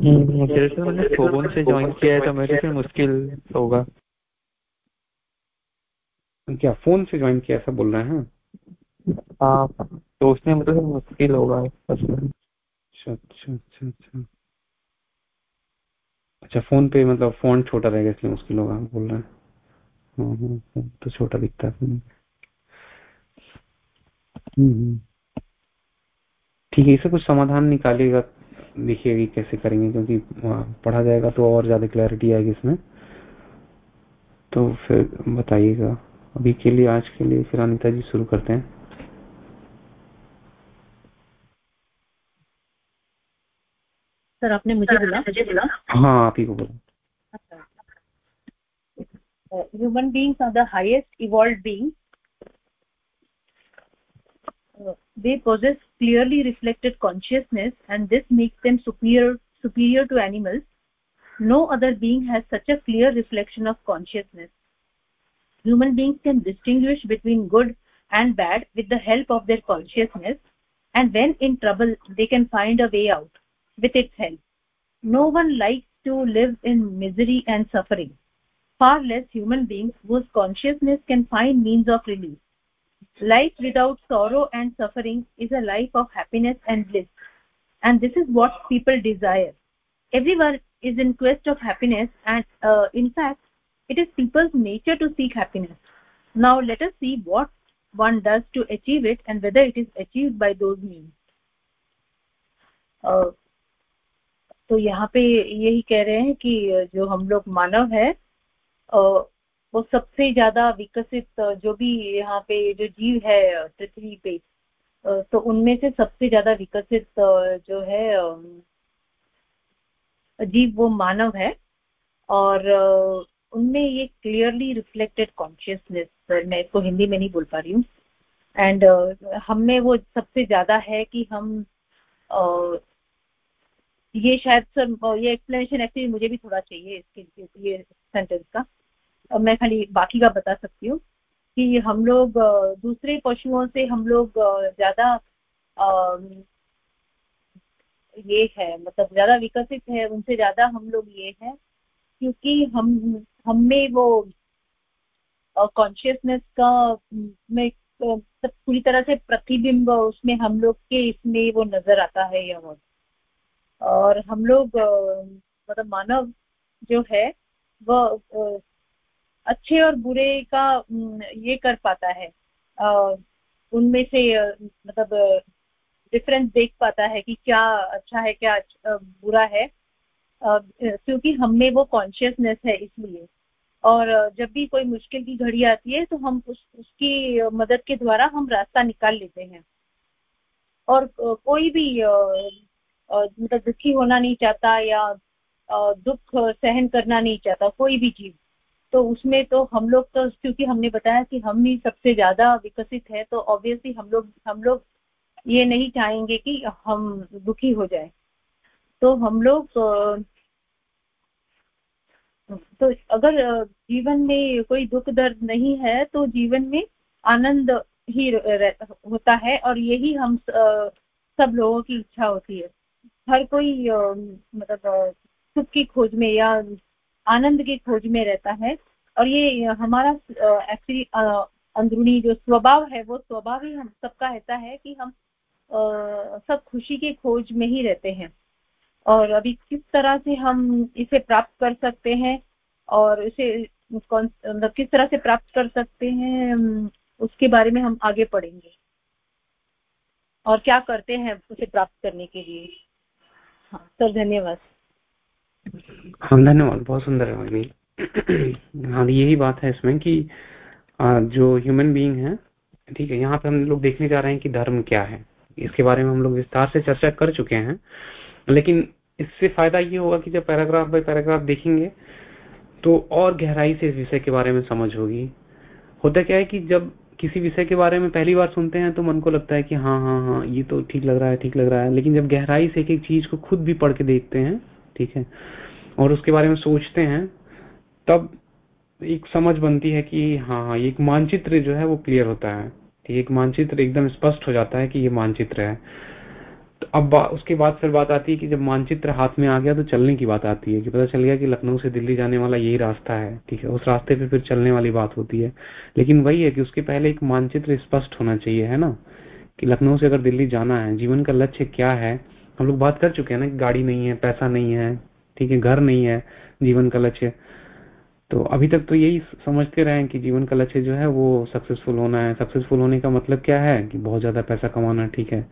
मुझे तो मैंने फ़ोन से ज्वाइन किया है तो मेरे लिए मुश्किल होगा। क्या फ़ोन से ज्वाइन किया ऐसा बोल रहे हैं? हाँ सोचने में तो मुश्किल होगा अच्छा अच्छा अच्छा अच्छा। अच्छा फ़ोन पे मतलब फ़ोन छोटा रहेगा इसलिए मुश्किल होगा बोल रहे हैं। हाँ, हाँ, तो छोटा दिखता है हम्म, हम्म। ठीक है इसे कुछ समाधान निकालिएगा। देखिएगा कैसे करेंगे क्योंकि पढ़ा जाएगा तो और ज़्यादा क्लैरिटी आएगी इसमें। तो फिर बताइएगा। अभी के लिए आज के लिए फिर अनिता जी शुरू करते हैं। सर आपने मुझे बोला मुझे बोला? हाँ आप ही को बोला। beings are the highest evolved beings uh, they possess clearly reflected consciousness and this makes them superior superior to animals. No other being has such a clear reflection of consciousness. Human beings can distinguish between good and bad with the help of their consciousness and when in trouble they can find a way out with its help. No one likes to live in misery and suffering. Far less human beings whose consciousness can find means of relief life without sorrow and suffering is a life of happiness and bliss and this is what people desire everyone is in quest of happiness and uh, in fact it is people's nature to seek happiness now let us see what one does to achieve it and whether it is achieved by those means uh, तो यहाँ पे यही कह रहे हैं कि जो हम लोग मानव है वो सबसे ज़्यादा विकसित जो भी यहाँ पे जो जीव है पृथ्वी पे तो उनमें से सबसे ज़्यादा विकसित जो है जीव वो मानव है। और उनमें ये क्लियरली रिफ्लेक्टेड कॉन्शियसनेस मैं इसको हिंदी में नहीं बोल पा रही हूँ। एंड हम में वो सबसे ज़्यादा है कि हम ये शायद, सर ये एक्सप्लेनेशन एक्चुअली मुझे भी थोड़ा चाहिए इसके, ये सेंटेंस का। मैं खाली बाकी का बता सकती हूँ कि हम लोग दूसरे पशुओं से हम लोग ज़्यादा ये है मतलब ज़्यादा विकसित है, उनसे ज़्यादा हम लोग ये है क्योंकि हम हम में वो कॉन्शियसनेस का, में सब पूरी तरह से प्रतिबिंब उसमें हम लोग के इसमें वो नज़र आता है यह और हम लोग मतलब मानव जो है वह अच्छे और बुरे का ये कर पाता है। उनमें से मतलब डिफरेंस देख पाता है कि क्या अच्छा है, क्या बुरा है। क्योंकि हम में वो कॉन्शियसनेस है इसलिए। और जब भी कोई मुश्किल की घड़ी आती है तो हम उस, उसकी मदद के द्वारा हम रास्ता निकाल लेते हैं। और कोई भी मतलब दुखी होना नहीं चाहता या दुख सहन करना नहीं चाहता, कोई भी चीज़ तो उसमें तो हम लोग तो क्योंकि हमने बताया कि हम ही सबसे ज़्यादा विकसित है तो ऑब्वियसली हम लोग हम लोग ये नहीं चाहेंगे कि हम दुखी हो जाए। तो हम लोग तो अगर जीवन में कोई दुख दर्द नहीं है तो जीवन में आनंद ही होता है और यही हम सब लोगों की इच्छा होती है। हर कोई मतलब सुख की खोज में या आनंद की खोज में रहता है। और ये हमारा एक्चुअली अंदरूनी जो स्वभाव है वो स्वभाव ही हम सबका रहता है कि हम आ, सब खुशी की खोज में ही रहते हैं। और अभी किस तरह से हम इसे प्राप्त कर सकते हैं और इसे मतलब किस तरह से प्राप्त कर सकते हैं उसके बारे में हम आगे पढ़ेंगे। और क्या करते हैं उसे प्राप्त करने के लिए। हाँ सर धन्यवाद। हाँ धन्यवाद, बहुत सुंदर है वाणी हाँ यही बात है इसमें कि जो ह्यूमन बीइंग है, ठीक है, यहाँ पे हम लोग देखने जा रहे हैं कि धर्म क्या है। इसके बारे में हम लोग विस्तार से चर्चा कर चुके हैं, लेकिन इससे फ़ायदा ये होगा कि जब पैराग्राफ बाय पैराग्राफ देखेंगे तो और गहराई से इस विषय के बारे में समझ होगी। होता क्या है कि जब किसी विषय के बारे में पहली बार सुनते हैं तो मन को लगता है कि हाँ हाँ हाँ ये तो ठीक लग रहा है, ठीक लग रहा है, लेकिन जब गहराई से एक एक चीज़ को खुद भी पढ़ के देखते हैं ठीक है। और उसके बारे में सोचते हैं, तब एक समझ बनती है कि हाँ हाँ एक मानचित्र जो है वो क्लियर होता है। ठीक एक मानचित्र एकदम स्पष्ट हो जाता है कि ये मानचित्र है। तो अब उसके बाद फिर बात आती है कि जब मानचित्र हाथ में आ गया तो चलने की बात आती है कि पता चल गया कि लखनऊ से दिल्ली जाने वाला यही रास्ता है, ठीक है। उस रास्ते पे फिर चलने वाली बात होती है। लेकिन वही है कि उसके पहले एक मानचित्र स्पष्ट होना चाहिए, है ना? कि लखनऊ से अगर दिल्ली जाना है, जीवन का लक्ष्य क्या है? हम लोग बात कर चुके हैं ना गाड़ी नहीं है, पैसा नहीं है, ठीक है, घर नहीं है, जीवन का लक्ष्य। तो अभी तक तो यही समझते रहे कि जीवन का लक्ष्य जो है वो सक्सेसफुल होना है। सक्सेसफुल होने का मतलब क्या है? कि बहुत ज़्यादा पैसा कमाना, ठीक है।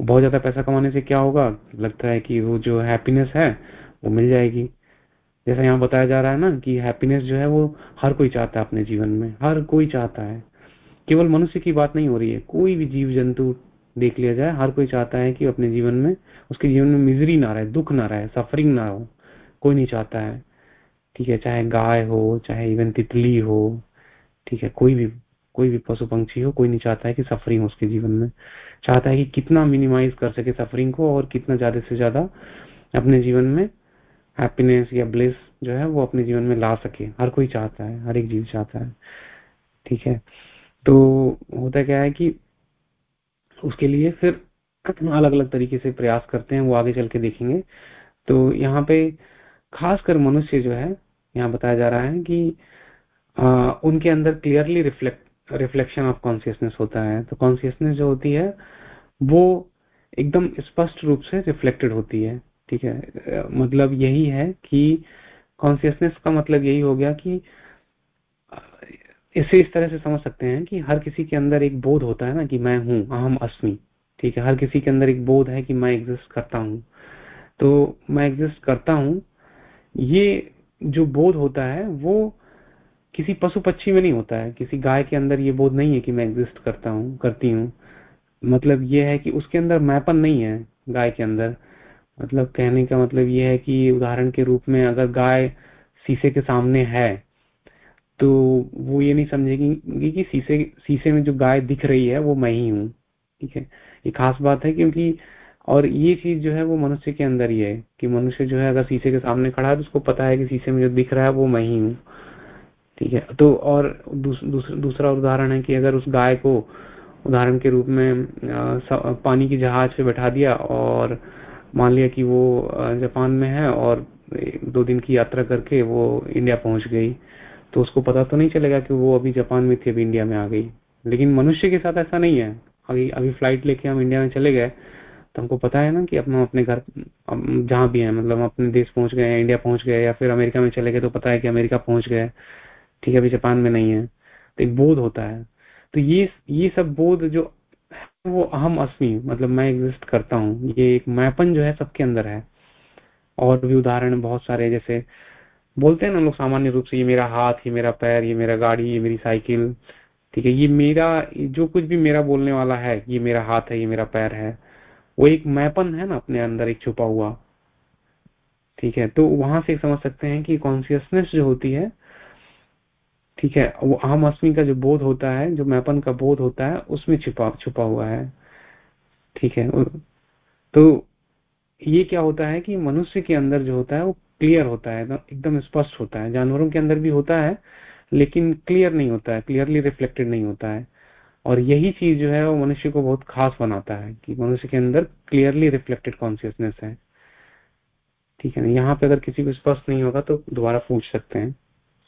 बहुत ज़्यादा पैसा कमाने से क्या होगा? लगता है कि वो जो हैप्पीनेस है, वो मिल जाएगी। जैसा यहाँ बताया जा रहा है ना कि हैप्पीनेस जो है वो हर कोई चाहता है अपने जीवन में। हर कोई चाहता है। केवल मनुष्य की बात नहीं हो रही है। कोई भी जीव जंतु देख लिया जाए, हर कोई चाहता है कि अपने जीवन में उसके जीवन में मिजरी ना रहे, दुख ना रहे सफरिंग ना हो, कोई नहीं चाहता है। ठीक है, चाहे गाय हो, चाहे इवन तितली हो, ठीक है, कोई भी कोई भी पशु पंक्षी हो, कोई नहीं चाहता है कि सफरिंग उसके जीवन में। चाहता है कि कितना मिनिमाइज कर सके सफरिंग को और कितना ज़्यादा से ज़्यादा अपने जीवन में हैप्पीनेस या ब्लेस जो है वो अपने जीवन में ला सके। हर कोई चाहता है, हर एक जीव चाहता है। ठीक है तो होता क्या है कि उसके लिए फिर अलग अलग तरीके से प्रयास करते हैं वो आगे चल के देखेंगे। तो यहाँ पे खासकर मनुष्य जो है यहाँ बताया जा रहा है कि आ, उनके अंदर clearly reflect reflection of consciousness होता है। तो कॉन्सियसनेस जो होती है वो एकदम स्पष्ट रूप से रिफ्लेक्टेड होती है ठीक है? मतलब यही है कि कॉन्सियसनेस का मतलब यही हो गया कि इसे इस तरह से समझ सकते हैं कि हर किसी के अंदर एक बोध होता है ना कि मैं हूँ अहम अस्मि। ठीक है, हर किसी के अंदर एक बोध है कि मैं एग्जिस्ट करता हूँ। तो मैं एग्जिस्ट करता हूँ, ये जो बोध होता है, वो किसी पशु पक्षी में नहीं होता है। किसी गाय के अंदर ये बोध नहीं है कि मैं एग्जिस्ट करता हूँ, करती हूँ। मतलब ये है कि उसके अंदर मैपन नहीं है, गाय के अंदर। मतलब कहने का मतलब ये है कि उदाहरण के रूप में अगर गाय शीशे के सामने है तो वो ये नहीं समझेगी कि शीशे शीशे में जो गाय दिख रही है, वो मैं ही हूँ। ठीक है? ये खास बात है क्योंकि और ये चीज़ जो है वो मनुष्य के अंदर ही है कि मनुष्य जो है अगर शीशे के सामने खड़ा है तो उसको पता है कि शीशे में जो दिख रहा है वो मैं ही हूँ। ठीक है? तो और दूस, दूस, दूसरा उदाहरण है कि अगर उस गाय को उदाहरण के रूप में पानी की जहाज़ पे बैठा दिया और मान लिया कि वो जापान में है और दो दिन की यात्रा करके वो इंडिया पहुँच गई तो उसको पता तो नहीं चलेगा कि वो अभी जापान में थी अभी इंडिया में आ गई। लेकिन मनुष्य के साथ ऐसा नहीं है। अभी अभी फ़्लाइट लेके हम इंडिया में चले गए तो हमको पता है ना कि अपना, अपने घर जहाँ भी है मतलब अपने देश पहुँच गए इंडिया पहुँच गए, या फिर अमेरिका में चले गए तो पता है कि अमेरिका पहुँच गए। ठीक है, अभी जापान में नहीं है। तो एक बोध होता है। तो ये ये सब बोध जो वो अहम अस्मी मतलब मैं एग्जिस्ट करता हूँ। ये एक मैपन जो है, सबके अंदर है। और भी उदाहरण बहुत सारे जैसे बोलते हैं ना लोग सामान्य रूप से, ये मेरा हाथ, ये मेरा पैर, ये मेरा गाड़ी, ये मेरी साइकिल। ठीक है, ये मेरा जो कुछ भी मेरा बोलने वाला है, ये मेरा हाथ है, ये मेरा पैर है, वो एक मैपन है ना अपने अंदर, एक छुपा हुआ। ठीक है तो वहाँ से समझ सकते हैं कि कॉन्सियसनेस जो होती है, ठीक है, वो अहम अस्मी का जो बोध होता है, जो मैपन का बोध होता है, उसमें छुपा छुपा हुआ है। ठीक है तो ये क्या होता है कि मनुष्य के अंदर जो होता है, वो क्लियर होता है, एकदम स्पष्ट होता है, जानवरों के अंदर भी होता है लेकिन क्लियर नहीं होता है क्लियरली रिफ्लेक्टेड नहीं होता है। और यही चीज़ जो है वो मनुष्य को बहुत खास बनाता है कि मनुष्य के अंदर क्लियरली रिफ्लेक्टेड कॉन्सियसनेस है। ठीक है ना? यहाँ पे अगर किसी को स्पष्ट नहीं होगा तो दोबारा पूछ सकते हैं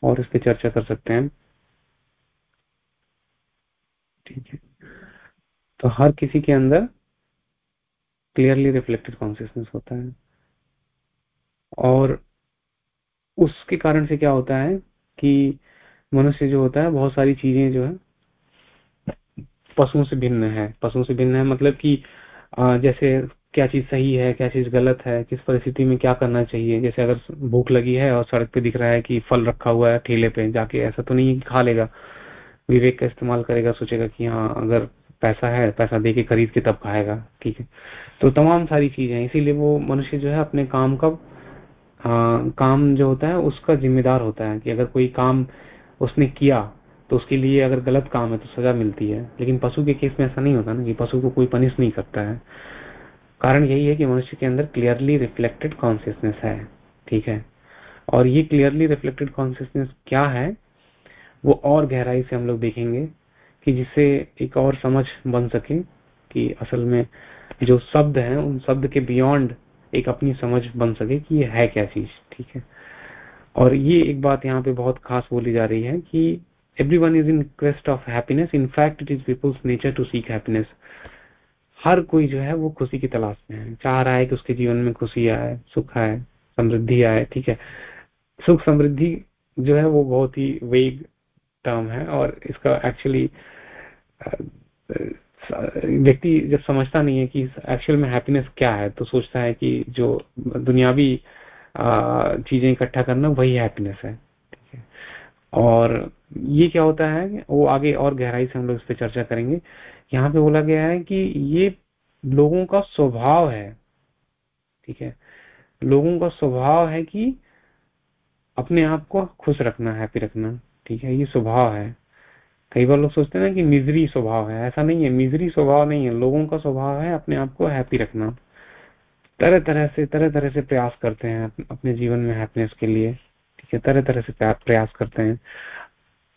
और इस पर चर्चा कर सकते हैं। ठीक है? तो हर किसी के अंदर क्लियरली रिफ्लेक्टेड कॉन्सियसनेस होता है। और उसके कारण से क्या होता है कि मनुष्य जो होता है बहुत सारी चीज़ें जो है पशुओं से भिन्न है। पशुओं से भिन्न है मतलब कि जैसे क्या चीज़ सही है क्या चीज़ गलत है किस परिस्थिति में क्या करना चाहिए। जैसे अगर भूख लगी है और सड़क पे दिख रहा है कि फल रखा हुआ है ठेले पे जाके ऐसा तो नहीं खा लेगा। विवेक का इस्तेमाल करेगा सोचेगा कि हाँ अगर पैसा है पैसा दे के खरीद के तब खाएगा ठीक है। तो तमाम सारी चीज़ें इसीलिए वो मनुष्य जो है अपने काम का आ, काम जो होता है उसका जिम्मेदार होता है कि अगर कोई काम उसने किया तो उसके लिए अगर गलत काम है तो सजा मिलती है। लेकिन पशु के केस में ऐसा नहीं होता ना कि पशु को कोई पनिश नहीं करता है। कारण यही है कि मनुष्य के अंदर क्लियरली रिफ्लेक्टेड कॉन्सियसनेस है, ठीक है? और ये क्लियरली रिफ्लेक्टेड कॉन्सियसनेस क्या है, वो और गहराई से हम लोग देखेंगे कि जिससे एक और समझ बन सके कि असल में जो शब्द हैं, उन शब्द के बियॉन्ड एक अपनी समझ बन सके कि ये है क्या चीज़, ठीक है? और ये एक बात यहाँ पे बहुत खास बोली जा रही है कि every one is in quest of happiness in fact it is people's nature to seek happiness हर कोई जो है वो खुशी की तलाश में है। चाह रहा है कि उसके जीवन में खुशी आए, सुख आए, समृद्धि आए, ठीक है। सुख, समृद्धि जो है वो बहुत ही वेग टर्म है और इसका एक्चुअली व्यक्ति जब समझता नहीं है कि एक्चुअल में हैप्पीनेस क्या है तो सोचता है कि जो दुनियावी चीज़ें इकट्ठा करना वही हैप्पीनेस है, ठीक है? और ये क्या होता है वो आगे और गहराई से हम लोग इस पर चर्चा करेंगे। यहाँ पे बोला गया है कि ये लोगों का स्वभाव है, ठीक है? लोगों का स्वभाव है कि अपने आप को खुश रखना हैप्पी रखना, ठीक है? ये स्वभाव है। कई बार लोग सोचते हैं ना कि मिजरी स्वभाव है। ऐसा नहीं है। मिजरी स्वभाव नहीं है। लोगों का स्वभाव है अपने आप को हैप्पी रखना। तरह तरह से तरह तरह से प्रयास करते हैं अपने जीवन में हैप्पीनेस के लिए, ठीक है? तरह तरह से प्रयास करते हैं।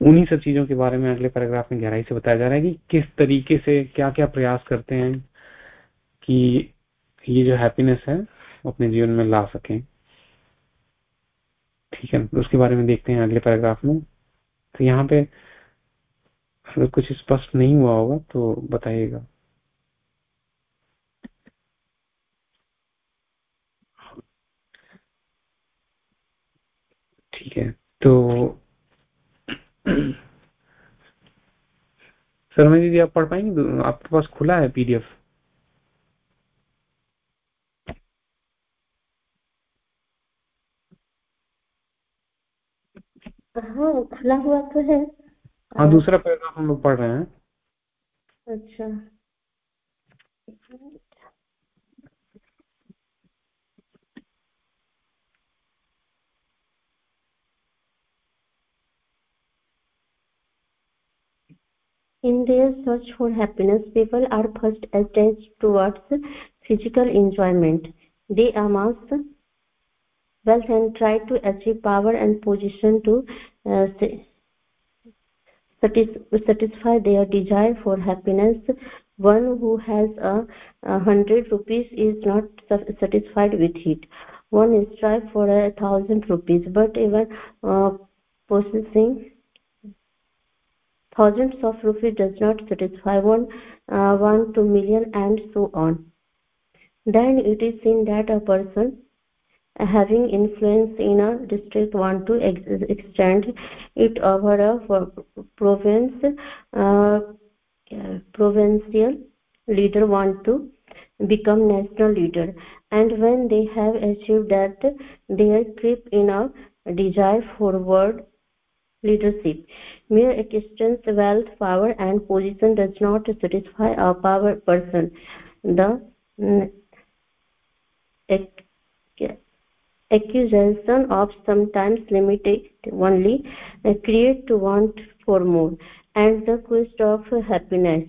उन्हीं सब चीज़ों के बारे में अगले पैराग्राफ में गहराई से बताया जा रहा है कि किस तरीके से क्या क्या प्रयास करते हैं कि ये जो हैप्पीनेस है अपने जीवन में ला सकें। ठीक है? उसके बारे में देखते हैं अगले पैराग्राफ में। तो यहाँ पे अगर कुछ स्पष्ट नहीं हुआ होगा तो बताइएगा। ठीक है। तो शर्मा दीदी आप पढ़ पाएँगे? आपके पास खुला है पीडीएफ हाँ खुला हुआ तो है। हाँ दूसरा पैराग्राफ हम लोग पढ़ रहे हैं। अच्छा। In their search for happiness, people are first attached towards physical enjoyment. They amass wealth and try to achieve power and position to uh, satisfy their desire for happiness. One who has a, a hundred rupees is not satisfied with it. One strives for a thousand rupees, but even uh, possessing thousands of rupees does not satisfy one uh, one to million and so on. Then it is seen that a person having influence in a district want to ex extend it over a province uh, provincial leader want to become national leader. And when they have achieved that they creep in a desire for world leadership mere existence wealth power and position does not satisfy a power person. The mm, accusation of sometimes limited only uh, create to want for more and the quest of happiness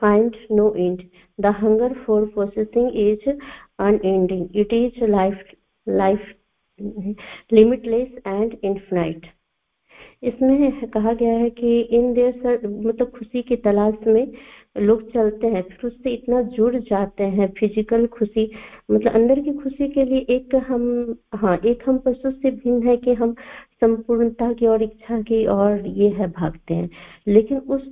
finds no end. The hunger for possessing is unending. It is life life limitless and infinite इसमें कहा गया है कि इन देर मतलब खुशी की तलाश में लोग चलते हैं, फिर उससे इतना जुड़ जाते हैं फ़िज़िकल खुशी मतलब अंदर की खुशी के लिए एक हम हाँ एक हम पशु से भिन्न है कि हम संपूर्णता की और इच्छा की और ये है भागते हैं। लेकिन उस,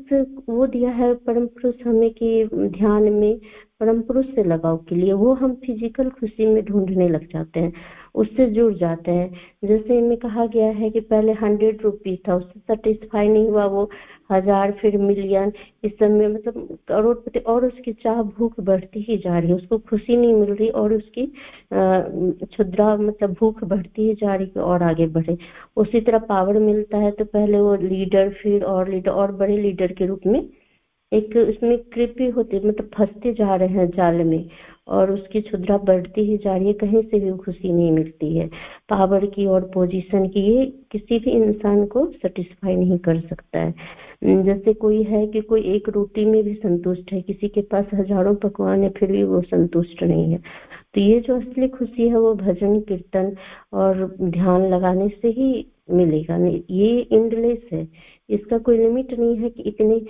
वो दिया है परम पुरुष हमें कि ध्यान में परम पुरुष से लगाव के लिए वो हम फ़िज़िकल खुशी में ढूँढने लग जाते हैं। उससे जुड़ जाते हैं। जैसे इनमें कहा गया है कि पहले हंड्रेड रुपीज़ था, उससे सेटिस्फाई नहीं हुआ वो हज़ार, फिर मिलियन इस समय मतलब करोड़पति और उसकी चाह भूख बढ़ती ही जा रही है। उसको खुशी नहीं मिल रही और उसकी क्षुद्रा मतलब भूख बढ़ती ही जा रही है और आगे बढ़े। उसी तरह पावर मिलता है तो पहले वो लीडर फिर और लीडर और बड़े लीडर के रूप में एक उसमें कृपी होती मतलब फंसते जा रहे हैं जाल में। और उसकी क्षुद्रा बढ़ती ही जा रही है, कहीं से भी खुशी नहीं मिलती है। पावर की और पोजीशन की ये किसी भी इंसान को सेटिस्फाई नहीं कर सकता है। जैसे कोई है कि कोई एक रोटी में भी संतुष्ट है, किसी के पास हज़ारों पकवान है, फिर भी वो संतुष्ट नहीं है। तो ये जो असली खुशी है, वो भजन, कीर्तन और ध्यान लगाने से ही मिलेगा। ये इंडलेस है। इसका कोई लिमिट नहीं है कि इतने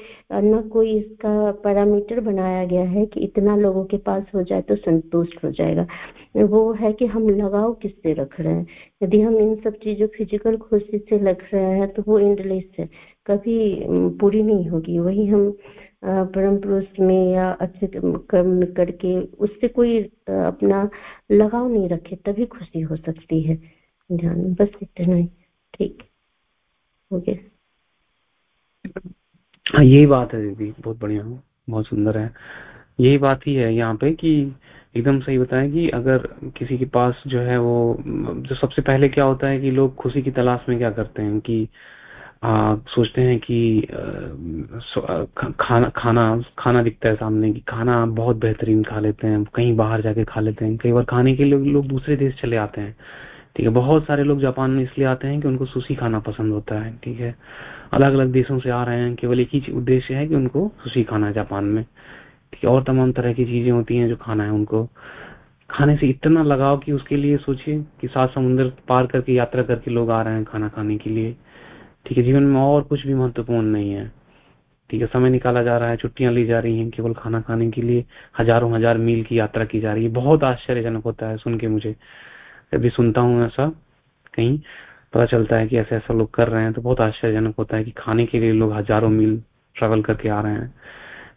न कोई इसका पैरामीटर बनाया गया है कि इतना लोगों के पास हो जाए तो संतुष्ट हो जाएगा। वो है कि हम लगाव किससे रख रहे हैं? यदि हम इन सब चीज़ों फ़िज़िकल खुशी से रख रहे हैं तो वो इंडलेस है। कभी पूरी नहीं होगी। वही हम परम पुरुष में या अच्छे कर्म करके उससे कोई अपना लगाव नहीं रखे, तभी खुशी हो सकती है। ध्यान, बस इतना ही। ठीक। हो गया। हाँ यही बात है दीदी बहुत बढ़िया बहुत सुंदर है। यही बात ही है यहाँ पे कि एकदम सही बताएँ कि अगर किसी के पास जो है वो जो सबसे पहले क्या होता है कि लोग खुशी की तलाश में क्या करते हैं कि आ, सोचते हैं कि खाना खाना खाना दिखता है सामने कि खाना बहुत बेहतरीन खा लेते हैं कहीं बाहर जाके खा लेते हैं कई बार खाने के लिए लोग दूसरे देश चले आते हैं। ठीक है बहुत सारे लोग जापान में इसलिए आते हैं कि उनको सुशी खाना पसंद होता है ठीक है। अलग अलग देशों से आ रहे हैं, केवल एक ही उद्देश्य है कि उनको सुशी खाना है जापान में। ठीक है, और तमाम तरह की चीज़ें होती हैं जो खाना है उनको। खाने से इतना लगाव कि उसके लिए सोचिए कि सात समुद्र पार करके यात्रा करके लोग आ रहे हैं खाना खाने के लिए। ठीक है, जीवन में और कुछ भी महत्वपूर्ण नहीं है। ठीक है, समय निकाला जा रहा है, छुट्टियाँ ली जा रही हैं, केवल खाना खाने के लिए हज़ारों हज़ार मील की यात्रा की जा रही है। बहुत आश्चर्यजनक होता है सुन के मुझे। जब सुनता हूँ ऐसा कहीं। पता चलता है कि ऐसे ऐसा लोग कर रहे हैं तो बहुत आश्चर्यजनक होता है कि खाने के लिए लोग हज़ारों मील ट्रेवल करके आ रहे हैं।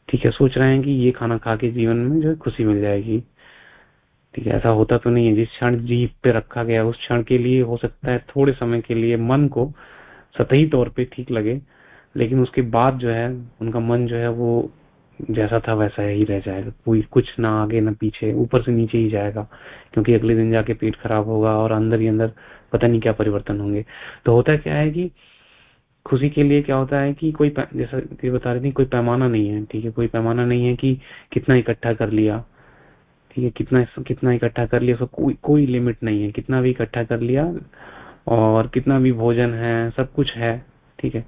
ठीक है, सोच रहे हैं कि ये खाना खा के जीवन में जो खुशी मिल जाएगी। ठीक है, ऐसा होता तो नहीं है। जिस क्षण जीप पे रखा गया, उस क्षण के लिए हो सकता है थोड़े समय के लिए मन को सतही तौर पे ठीक लगे, लेकिन उसके बाद जो है, उनका मन जो है वो जैसा था वैसा ही रह जाएगा। कोई कुछ ना आगे ना पीछे, ऊपर से नीचे ही जाएगा, क्योंकि अगले दिन जाके पेट खराब होगा और अंदर ही अंदर पता नहीं क्या परिवर्तन होंगे। तो होता क्या है कि खुशी के लिए क्या होता है कि कोई जैसा कि बता रहे थे, कोई पैमाना नहीं है, ठीक है? कोई पैमाना नहीं है कि कितना इकट्ठा कर लिया, ठीक है? कितना कितना इकट्ठा कर लिया उसका कोई कोई लिमिट नहीं है। कितना भी इकट्ठा कर लिया और कितना भी भोजन है, सब कुछ है, ठीक है?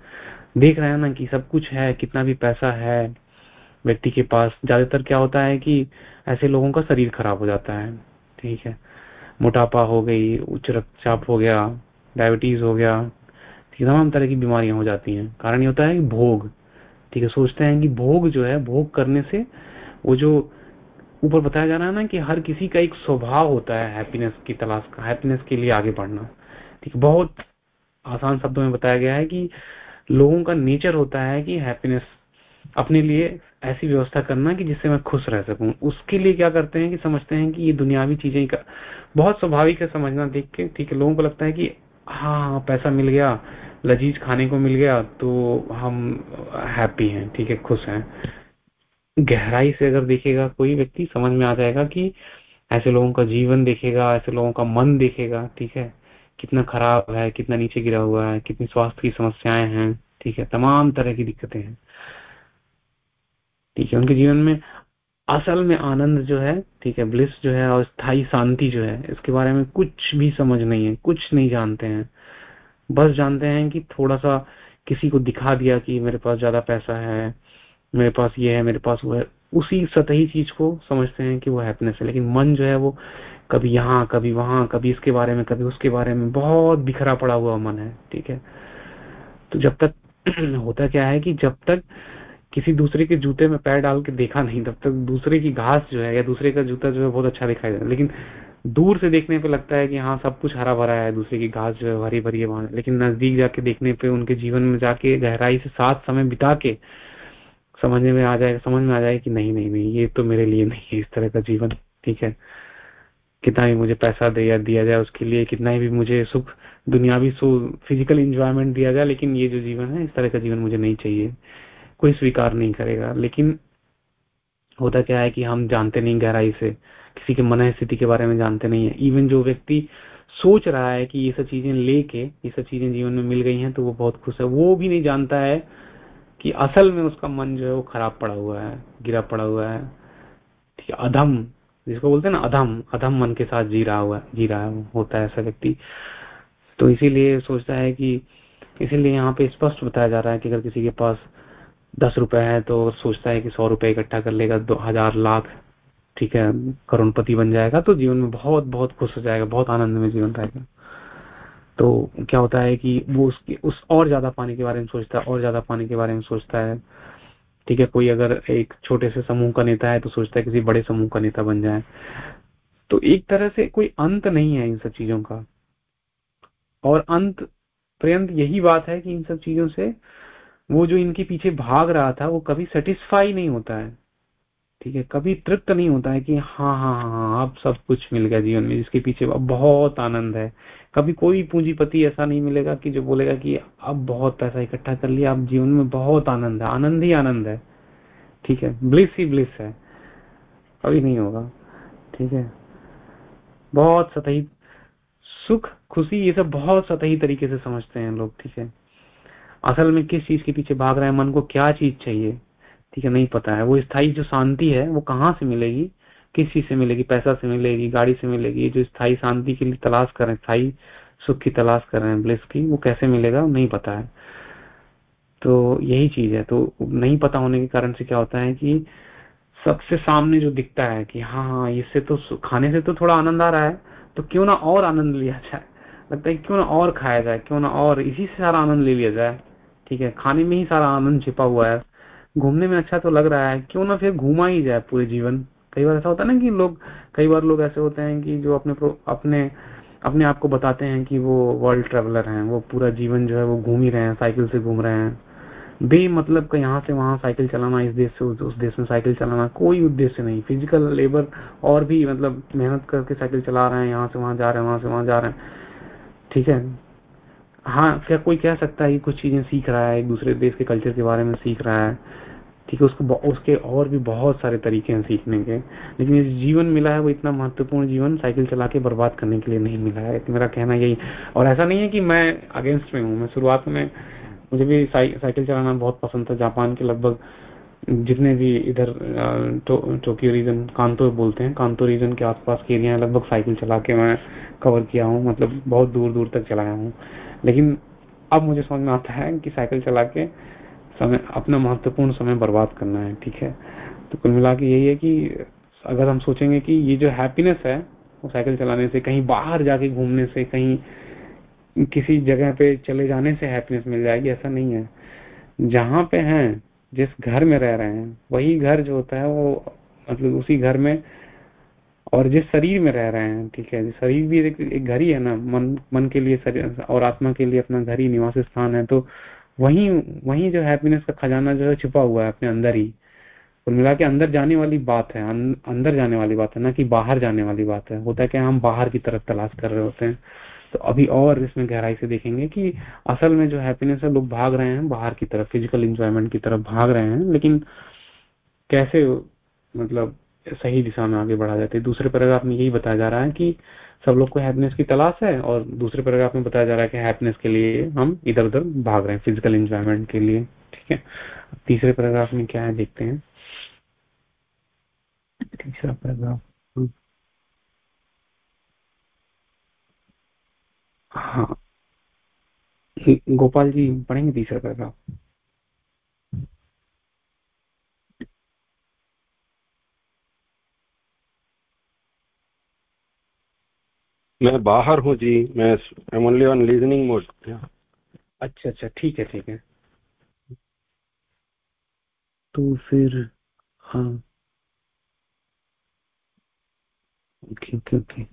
देख रहे हैं ना कि सब कुछ है, कितना भी पैसा है व्यक्ति के पास, ज़्यादातर क्या होता है कि ऐसे लोगों का शरीर खराब हो जाता है, ठीक है? मोटापा हो गई, उच्च रक्तचाप हो गया डायबिटीज़ हो गया ठीक है तमाम तरह की बीमारियाँ हो जाती हैं। कारण ये होता है कि भोग, ठीक है, सोचते हैं कि भोग जो है, भोग करने से वो जो ऊपर बताया जा रहा है ना कि हर किसी का एक स्वभाव होता है हैप्पीनेस की तलाश का हैप्पीनेस के लिए आगे बढ़ना। ठीक है बहुत आसान शब्दों में बताया गया है कि लोगों का नेचर होता है कि हैप्पीनेस अपने लिए ऐसी व्यवस्था करना कि जिससे मैं खुश रह सकूँ। उसके लिए क्या करते हैं कि समझते हैं कि ये दुनियावी चीज़ें का बहुत स्वाभाविक है समझना देख के ठीक है लोगों को लगता है कि हाँ, पैसा मिल गया लजीज खाने को मिल गया तो हम हैप्पी हैं ठीक है खुश हैं। गहराई से अगर देखेगा कोई व्यक्ति समझ में आ जाएगा कि ऐसे लोगों का जीवन देखेगा ऐसे लोगों का मन देखेगा ठीक है कितना खराब है कितना नीचे गिरा हुआ है कितनी स्वास्थ्य की समस्याएँ हैं ठीक है तमाम तरह की दिक्कतें हैं। ठीक है, उनके जीवन में असल में आनंद जो है, ठीक है ब्लिस जो है और स्थायी शांति जो है, इसके बारे में कुछ भी समझ नहीं है, कुछ नहीं जानते हैं। बस जानते हैं कि थोड़ा सा किसी को दिखा दिया कि मेरे पास ज़्यादा पैसा है, मेरे पास ये है, मेरे पास वो है, उसी सतही चीज़ को समझते हैं कि वो हैप्पीनेस है। लेकिन मन जो है वो कभी यहाँ, कभी वहाँ, कभी इसके बारे में, कभी उसके बारे में बहुत बिखरा पड़ा हुआ मन है, ठीक है। तो जब तक होता क्या है कि जब तक किसी दूसरे के जूते में पैर डाल के देखा नहीं, तब तक दूसरे की घास जो है या दूसरे का जूता जो है बहुत अच्छा दिखाई देता है। लेकिन दूर से देखने पे लगता है कि हाँ सब कुछ हरा भरा है, दूसरे की घास जो है हरी भरी है वहाँ। लेकिन नज़दीक जाके देखने पे, उनके जीवन में जाके, गहराई से साथ समय बिता के समझने में आ जाएगा समझ में आ जाएगा कि नहीं नहीं नहीं, ये तो मेरे लिए नहीं है इस तरह का जीवन, ठीक है? कितना भी मुझे पैसा दिया दिया जाए उसके लिए, कितना भी मुझे सुख, दुनियावी फ़िज़िकल इंजॉयमेंट दिया जाए, लेकिन ये जो जीवन है, इस तरह का जीवन मुझे नहीं चाहिए। कोई स्वीकार नहीं करेगा। लेकिन होता क्या है कि हम जानते नहीं गहराई से, किसी के मन स्थिति के बारे में जानते नहीं है। इवन जो व्यक्ति सोच रहा है कि ये सब चीज़ें लेके, ये सब चीज़ें जीवन में मिल गई हैं तो वो बहुत खुश है। वो भी नहीं जानता है कि असल में उसका मन जो है वो खराब पड़ा हुआ है, गिरा पड़ा हुआ है। ठीक है, अधम, जिसको बोलते हैं ना, अधम अधम मन के साथ जी रहा हुआ जी रहा होता है ऐसा व्यक्ति। तो इसीलिए सोचता है कि, इसीलिए यहाँ पे स्पष्ट बताया जा रहा है कि अगर किसी के पास दस रुपए है तो सोचता है कि सौ रुपए इकट्ठा कर लेगा, दो हज़ार लाख, ठीक है, करोड़पति बन जाएगा तो जीवन में बहुत बहुत खुश हो जाएगा, बहुत आनंद में जीवन रहेगा। तो क्या होता है कि वो उसके, उस और ज़्यादा पाने के बारे में सोचता है, और ज़्यादा पाने के बारे में सोचता है, ठीक है, कोई अगर एक छोटे से समूह का नेता है तो सोचता है किसी बड़े समूह का नेता बन जाए। तो एक तरह से कोई अंत नहीं है इन सब चीज़ों का। और अंत, पर्यंत यही बात है कि इन सब चीज़ों से वो जो इनके पीछे भाग रहा था, वो कभी सेटिस्फाई नहीं होता है। ठीक है? कभी तृप्त नहीं होता है कि हाँ हाँ हाँ हाँ अब सब कुछ मिल गया जीवन में, जिसके पीछे अब बहुत आनंद है। कभी कोई पूंजीपति ऐसा नहीं मिलेगा कि जो बोलेगा कि अब बहुत पैसा इकट्ठा कर लिया, अब जीवन में बहुत आनंद है, आनंद ही आनंद है। ठीक है? ब्लिस ही ब्लिस है। कभी नहीं होगा। ठीक है? बहुत सतही, सुख, खुशी, ये सब बहुत सतही तरीके से समझते हैं लोग, ठीक है? असल में किस चीज़ के पीछे भाग रहा है, मन को क्या चीज़ चाहिए? ठीक है, नहीं पता है। वो स्थायी जो शांति है, वो कहाँ से मिलेगी? किस चीज़ से मिलेगी? पैसा से मिलेगी, गाड़ी से मिलेगी? जो स्थायी शांति के लिए तलाश कर रहे हैं, स्थायी सुख की तलाश कर रहे हैं ब्लिस की, वो कैसे मिलेगा, नहीं पता है। तो यही चीज़ है। तो नहीं पता होने के कारण से क्या होता है कि सबसे सामने जो दिखता है कि हाँ हाँ इससे तो खाने से तो थोड़ा आनंद आ रहा है तो क्यों ना और आनंद लिया जाए? लगता है क्यों ना और खाया जाए, क्यों ना और इसी से सारा आनंद ले लिया जाए? ठीक है खाने में ही सारा आनंद छिपा हुआ है। घूमने में अच्छा तो लग रहा है क्यों ना फिर घूमा ही जाए पूरे जीवन। कई बार ऐसा होता है ना कि लोग कई बार लोग ऐसे होते हैं कि जो अपने अपने अपने आप को बताते हैं कि वो वर्ल्ड ट्रेवलर हैं वो पूरा जीवन जो है वो घूम ही रहे हैं साइकिल से घूम रहे हैं। बे मतलब का यहाँ से वहाँ साइकिल चलाना इस देश से उस, उस देश में साइकिल चलाना कोई उद्देश्य नहीं। फ़िज़िकल लेबर और भी मतलब मेहनत करके साइकिल चला रहे हैं यहाँ से वहाँ जा रहे हैं वहाँ से वहाँ जा रहे हैं। ठीक है हाँ क्या कोई कह सकता है कि कुछ चीज़ें सीख रहा है दूसरे देश के कल्चर के बारे में सीख रहा है? ठीक है, उसको उसके और भी बहुत सारे तरीके हैं सीखने के। लेकिन ये जीवन मिला है, वो इतना महत्वपूर्ण जीवन साइकिल चला के बर्बाद करने के लिए नहीं मिला है। मेरा कहना यही और ऐसा नहीं है कि मैं अगेंस्ट में हूँ। मैं शुरुआत में, मुझे भी साइकिल चलाना बहुत पसंद था। जापान के लगभग जितने भी इधर टोक्यो रीजन कांतो बोलते हैं, कांतो रीजन के आसपास के एरिया लगभग साइकिल चला के मैं कवर किया हूँ। मतलब बहुत दूर दूर तक चलाया हूँ। लेकिन अब मुझे समझ में आता है कि साइकिल चला के समय, अपना महत्वपूर्ण समय बर्बाद करना है, ठीक है? तो कुल मिला के यही है कि अगर हम सोचेंगे कि ये जो हैप्पीनेस है, वो साइकिल चलाने से, कहीं बाहर जाके घूमने से, कहीं किसी जगह पे चले जाने से हैप्पीनेस मिल जाएगी, ऐसा नहीं है। जहाँ पे हैं, जिस घर में रह रहे हैं, वही घर जो होता है, वो मतलब उसी घर में और जिस शरीर में रह रहे हैं ठीक है शरीर भी एक, एक घर ही है ना मन मन के लिए शरीर और आत्मा के लिए अपना घर ही निवास स्थान है तो वही वही जो हैप्पीनेस का खजाना जो है छुपा हुआ है अपने अंदर ही। कुल मिला के अंदर जाने वाली बात है अं, अंदर जाने वाली बात है ना कि बाहर जाने वाली बात है। होता है कि हम बाहर की तरफ़ तलाश कर रहे होते हैं। तो अभी और इसमें गहराई से देखेंगे कि असल में जो हैप्पीनेस है लोग भाग रहे हैं बाहर की तरफ़ फ़िज़िकल इंजॉयमेंट की तरफ़ भाग रहे हैं लेकिन कैसे मतलब सही दिशा में आगे बढ़ा जाते हैं। दूसरे पैराग्राफ में यही बताया जा रहा है कि सब लोग को हैप्पीनेस की तलाश है और दूसरे पैराग्राफ में बताया जा रहा है कि हैप्पीनेस के लिए हम इधर उधर भाग रहे हैं फ़िज़िकल इंजॉयमेंट के लिए, ठीक है? तीसरे पैराग्राफ में क्या है, देखते हैं। तीसरा पैराग्राफ। हाँ। गोपाल जी पढ़ेंगे तीसरा पैराग्राफ। मैं बाहर हूँ जी मैं I am only on listening mode अच्छा अच्छा ठीक है ठीक है। तो फिर हाँ। Okay okay okay.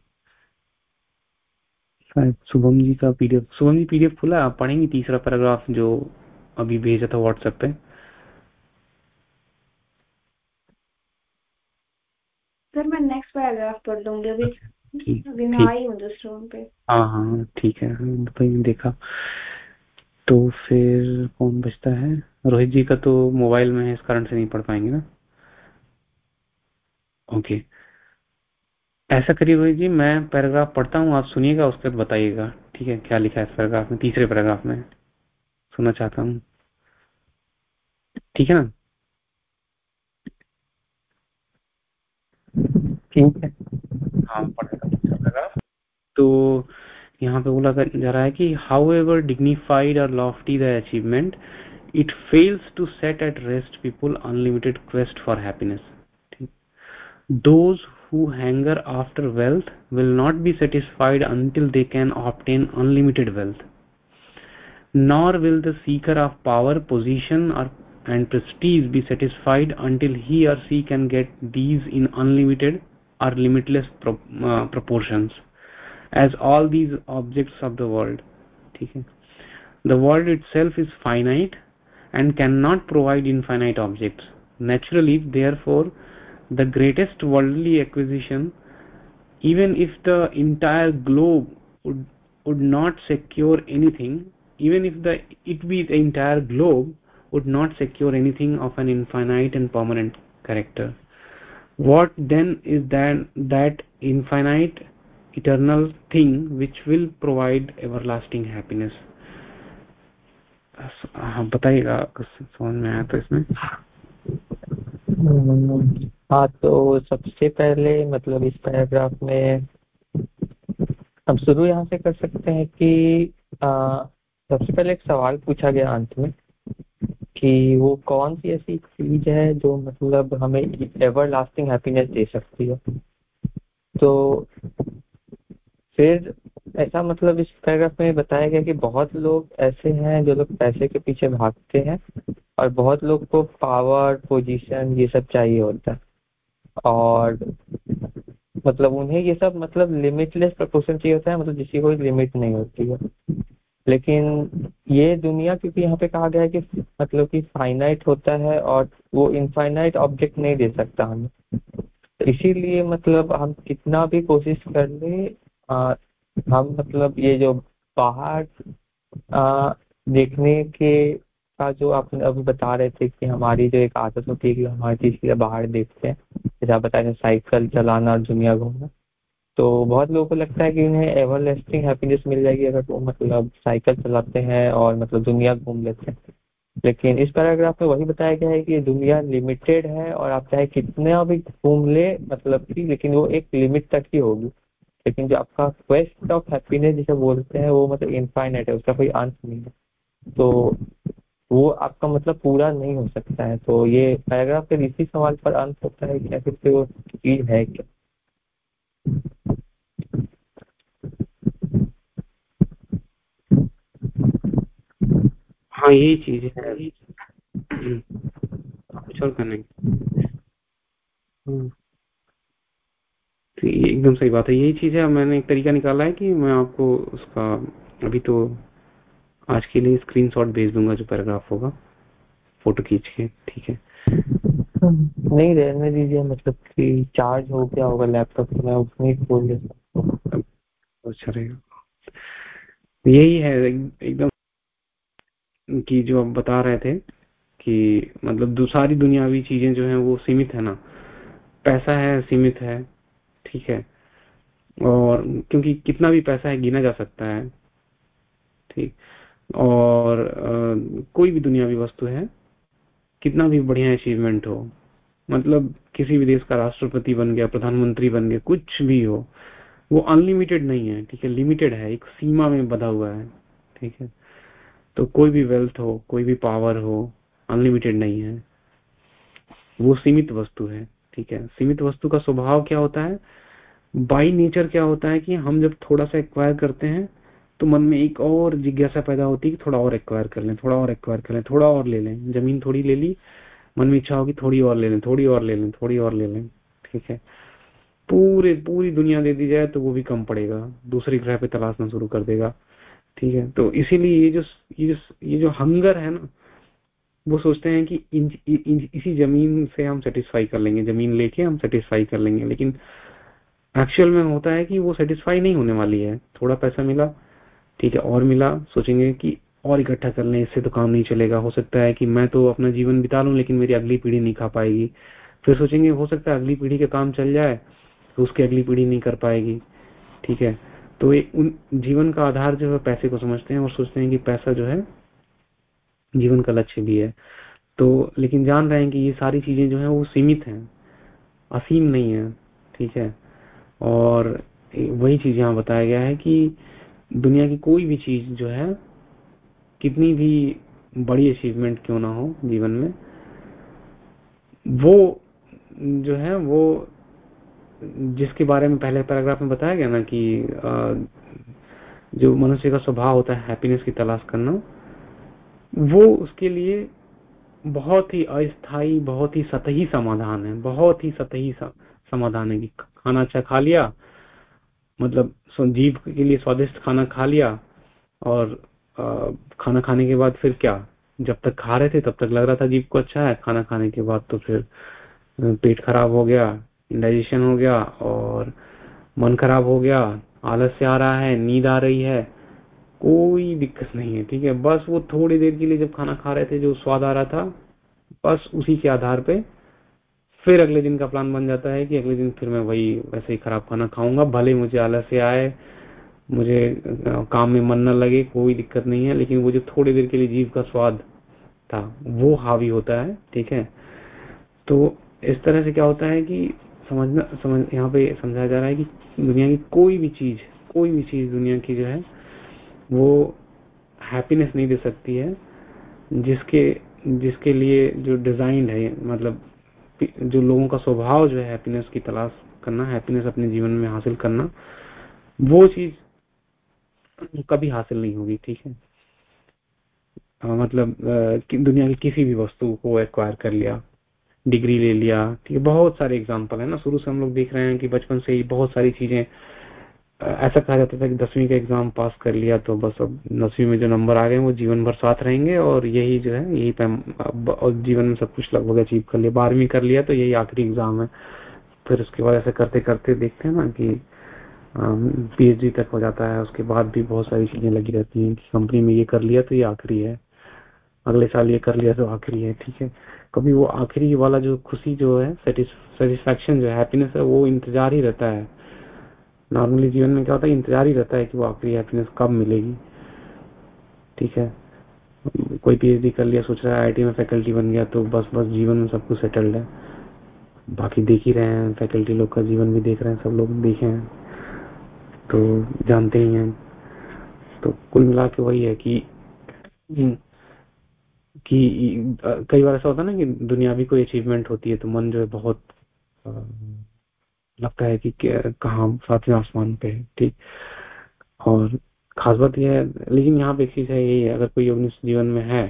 शायद शुभम जी का पीडीएफ शुभम जी पीडीएफ खुला आप पढ़ेंगे तीसरा पैराग्राफ जो अभी भेजा था व्हाट्सएप पे? सर मैं नेक्स्ट पैराग्राफ पढ़ लूँगी अभी। आई हूँ दूसरे हाँ हाँ ठीक है भाई देखा। तो फिर कौन बचता है? रोहित जी का तो मोबाइल में है इस कारण से नहीं पढ़ पाएँगे ना? ओके। ऐसा करिए रोहित जी मैं पैराग्राफ पढ़ता हूँ आप सुनिएगा उसके बाद बताइएगा ठीक है क्या लिखा है इस पैराग्राफ में तीसरे पैराग्राफ में सुनना चाहता हूँ। ठीक है ना? ठीक है। तो यहाँ पे बोला जा रहा है कि हाउ एवर डिग्निफाइड और lofty the achievement it fails to set at rest people unlimited quest for happiness those who hanker after wealth will not be satisfied until they can obtain unlimited wealth nor will the seeker of power position or and prestige be satisfied until he or she can get these in unlimited or limitless pro, uh, proportions, as all these objects of the world. The world itself is finite and cannot provide infinite objects. Naturally, therefore, the greatest worldly acquisition even if the entire globe would would not secure anything even if the it be the entire globe would not secure anything of an infinite and permanent character what then is that that infinite eternal thing which will provide everlasting happiness बताइएगा समझ में आया तो इसमें हाँ तो सबसे पहले मतलब इस पैराग्राफ में हम शुरू यहाँ से कर सकते हैं कि आ, सबसे पहले एक सवाल पूछा गया अंत में कि वो कौन सी ऐसी चीज़ है जो मतलब हमें एवर लास्टिंग हैप्पीनेस दे सकती है? तो फिर ऐसा मतलब इस पैराग्राफ में बताया गया कि बहुत लोग ऐसे हैं जो लोग पैसे के पीछे भागते हैं और बहुत लोग को पावर पोजीशन ये सब चाहिए होता है। और मतलब उन्हें ये सब मतलब लिमिटलेस प्रपोर्शन चाहिए होता है मतलब जिसकी कोई लिमिट नहीं होती है। लेकिन ये दुनिया क्योंकि यहाँ पे कहा गया है कि मतलब कि फाइनाइट होता है और वो इनफाइनाइट ऑब्जेक्ट नहीं दे सकता हमें। इसीलिए मतलब हम कितना भी कोशिश कर ले हम मतलब ये जो बाहर आ, देखने के का जो आप अभी बता रहे थे कि हमारी जो एक आदत होती है कि हमारी चीज़ बाहर देखते हैं जैसे आप बताए साइकिल चलाना और दुनिया घूमना। तो बहुत लोगों को लगता है कि उन्हें एवर लास्टिंग हैप्पीनेस मिल जाएगी अगर वो मतलब साइकिल चलाते हैं और मतलब दुनिया घूम लेते हैं। लेकिन इस पैराग्राफ में वही बताया गया है कि दुनिया लिमिटेड है और आप चाहे कितना भी घूम ले मतलब कि, लेकिन वो एक लिमिट तक ही होगी। लेकिन जो आपका क्वेस्ट ऑफ़ हैप्पीनेस जिसे बोलते हैं वो मतलब इनफाइनाइट है, उसका कोई अंत नहीं है। तो वो आपका मतलब पूरा नहीं हो सकता है। तो ये पैराग्राफ के इसी सवाल पर अंत होता है कि आखिर वो चीज़ है क्या? हाँ यही चीज़ है। कुछ और करने हम्म। तो ये एकदम सही बात है। यही चीज़ है मैंने एक तरीका निकाला है कि मैं आपको उसका अभी तो आज के लिए स्क्रीनशॉट भेज दूँगा जो पैराग्राफ होगा। फ़ोटो खींच के, ठीक है? नहीं रहने दीजिए मतलब कि चार्ज हो गया होगा लैपटॉप तो मैं उसमें ही खोल अच्छा रहेगा यही है एकदम कि जो आप बता रहे थे कि मतलब सारी दुनियावी चीज़ें जो हैं वो सीमित है ना। पैसा है सीमित है ठीक है। और क्योंकि कितना भी पैसा है गिना जा सकता है ठीक। और आ, कोई भी दुनियावी वस्तु है कितना भी बढ़िया अचीवमेंट हो मतलब किसी भी देश का राष्ट्रपति बन गया, प्रधानमंत्री बन गया, कुछ भी हो, वो अनलिमिटेड नहीं है, ठीक है? लिमिटेड है, एक सीमा में बधा हुआ है, ठीक है? तो कोई भी वेल्थ हो, कोई भी पावर हो अनलिमिटेड नहीं है। वो सीमित वस्तु है, ठीक है? सीमित वस्तु का स्वभाव क्या होता है? बाई नेचर क्या होता है कि हम जब थोड़ा सा एक्वायर करते हैं तो मन में एक और जिज्ञासा पैदा होती है कि थोड़ा और एक्वायर कर लें थोड़ा और एक्वायर कर लें थोड़ा और ले लें। ज़मीन थोड़ी ले ली मन में इच्छा होगी थोड़ी और ले लें थोड़ी और ले लें थोड़ी और ले लें ठीक है? पूरे पूरी दुनिया दे दी जाए तो वो भी कम पड़ेगा दूसरी ग्रह पे तलाशना शुरू कर देगा ठीक है? तो इसीलिए ये जो ये जो ये जो हंगर है ना वो सोचते हैं कि इन, इन, इन, इसी ज़मीन से हम सेटिस्फाई कर लेंगे ज़मीन लेके हम सेटिस्फाई कर लेंगे लेकिन एक्चुअल में होता है कि वो सेटिस्फाई नहीं होने वाली है। थोड़ा पैसा मिला ठीक है, और मिला, सोचेंगे कि और इकट्ठा कर लें इससे तो काम नहीं चलेगा। हो सकता है कि मैं तो अपना जीवन बिता लूँ, लेकिन मेरी अगली पीढ़ी नहीं खा पाएगी। फिर सोचेंगे, हो सकता है अगली पीढ़ी का काम चल जाए तो उसकी अगली पीढ़ी नहीं कर पाएगी। ठीक है तो एक उन जीवन का आधार जो है, पैसे को समझते हैं और सोचते हैं कि पैसा जो है, जीवन का लक्ष्य भी है। तो लेकिन जान रहे हैं कि ये सारी चीज़ें जो है, वो सीमित हैं, असीम नहीं है। ठीक है, और वही चीज़ यहाँ बताया गया है कि दुनिया की कोई भी चीज़ जो है, कितनी भी बड़ी अचीवमेंट क्यों ना हो जीवन में, वो जो है, वो जिसके बारे में पहले पैराग्राफ में बताया गया ना कि जो मनुष्य का स्वभाव होता है हैप्पीनेस की तलाश करना, वो उसके लिए बहुत ही अस्थाई बहुत ही सतही समाधान है, बहुत ही सतही समाधान है कि खाना अच्छा खा लिया मतलब जीव के लिए स्वादिष्ट खाना खा लिया और खाना खाने के बाद फिर क्या? जब तक खा रहे थे, तब तक लग रहा था जीव को अच्छा है। खाना खाने के बाद तो फिर पेट खराब हो गया डाइजेशन हो गया और मन खराब हो गया, आलस्य आ रहा है, नींद आ रही है। कोई दिक्कत नहीं है, ठीक है? बस वो थोड़ी देर के लिए जब खाना खा रहे थे, जो स्वाद आ रहा था, बस उसी के आधार पे फिर अगले दिन का प्लान बन जाता है कि अगले दिन फिर मैं वही वैसे ही खराब खाना खाऊँगा। भले मुझे आलस्य आए, मुझे काम में मन न लगे, कोई दिक्कत नहीं है, लेकिन वो जो थोड़ी देर के लिए जीव का स्वाद था, वो हावी होता है, ठीक है? तो इस तरह से क्या होता है कि समझना, समझ, यहाँ पे समझाया जा रहा है कि दुनिया की कोई भी चीज़, कोई भी चीज़ दुनिया की जो है, वो हैप्पीनेस नहीं दे सकती है, जिसके जिसके लिए जो डिज़ाइन है मतलब जो लोगों का स्वभाव जो है हैप्पीनेस की तलाश करना हैप्पीनेस अपने जीवन में हासिल करना वो चीज़ कभी हासिल नहीं होगी ठीक है? आ, मतलब दुनिया की किसी भी वस्तु को एक्वायर कर लिया डिग्री ले लिया ठीक है? बहुत सारे एग्ज़ाम्पल है ना शुरू से हम लोग देख रहे हैं कि बचपन से ही बहुत सारी चीज़ें ऐसा कहा जाता था कि दसवीं का एग्ज़ाम पास कर लिया तो बस अब दसवीं में जो नंबर आ गए वो जीवन भर साथ रहेंगे और यही जो है, यही और जीवन में सब कुछ लगभग अचीव कर लिया। बारहवीं कर लिया तो यही आखिरी एग्ज़ाम है। फिर उसके बाद ऐसे करते करते देखते हैं ना कि पीएचडी तक हो जाता है। उसके बाद भी बहुत सारी चीज़ें लगी रहती हैं कंपनी में ये कर लिया तो ये आखिरी है। अगले साल ये कर लिया तो आखिरी है, ठीक है। कभी वो आखिरी वाला जो खुशी जो है सेटिस्फेक्शन जो हैप्पीनेस है, वो इंतज़ार ही रहता है। नॉर्मली जीवन में क्या होता है, इंतज़ार ही रहता है कि वो आखिरी हैप्पीनेस कब मिलेगी। ठीक है? कोई पीएचडी कर लिया, सोच रहा है आईटी में फैकल्टी बन गया तो बस बस जीवन में सब कुछ सेटल्ड है। बाकी देख ही रहे हैं फैकल्टी लोग का जीवन भी देख रहे हैं, सब लोग देखे हैं। तो जानते ही हैं। तो कुल मिला के वही है कि कि, कई बार ऐसा होता है ना कि दुनिया भी कोई अचीवमेंट होती है तो मन जो है बहुत लगता है कि कहा सातवें आसमान पे ठीक? और खास बात यह है, लेकिन यहाँ पे चीज़ है, यही है, अगर कोई योग जीवन में है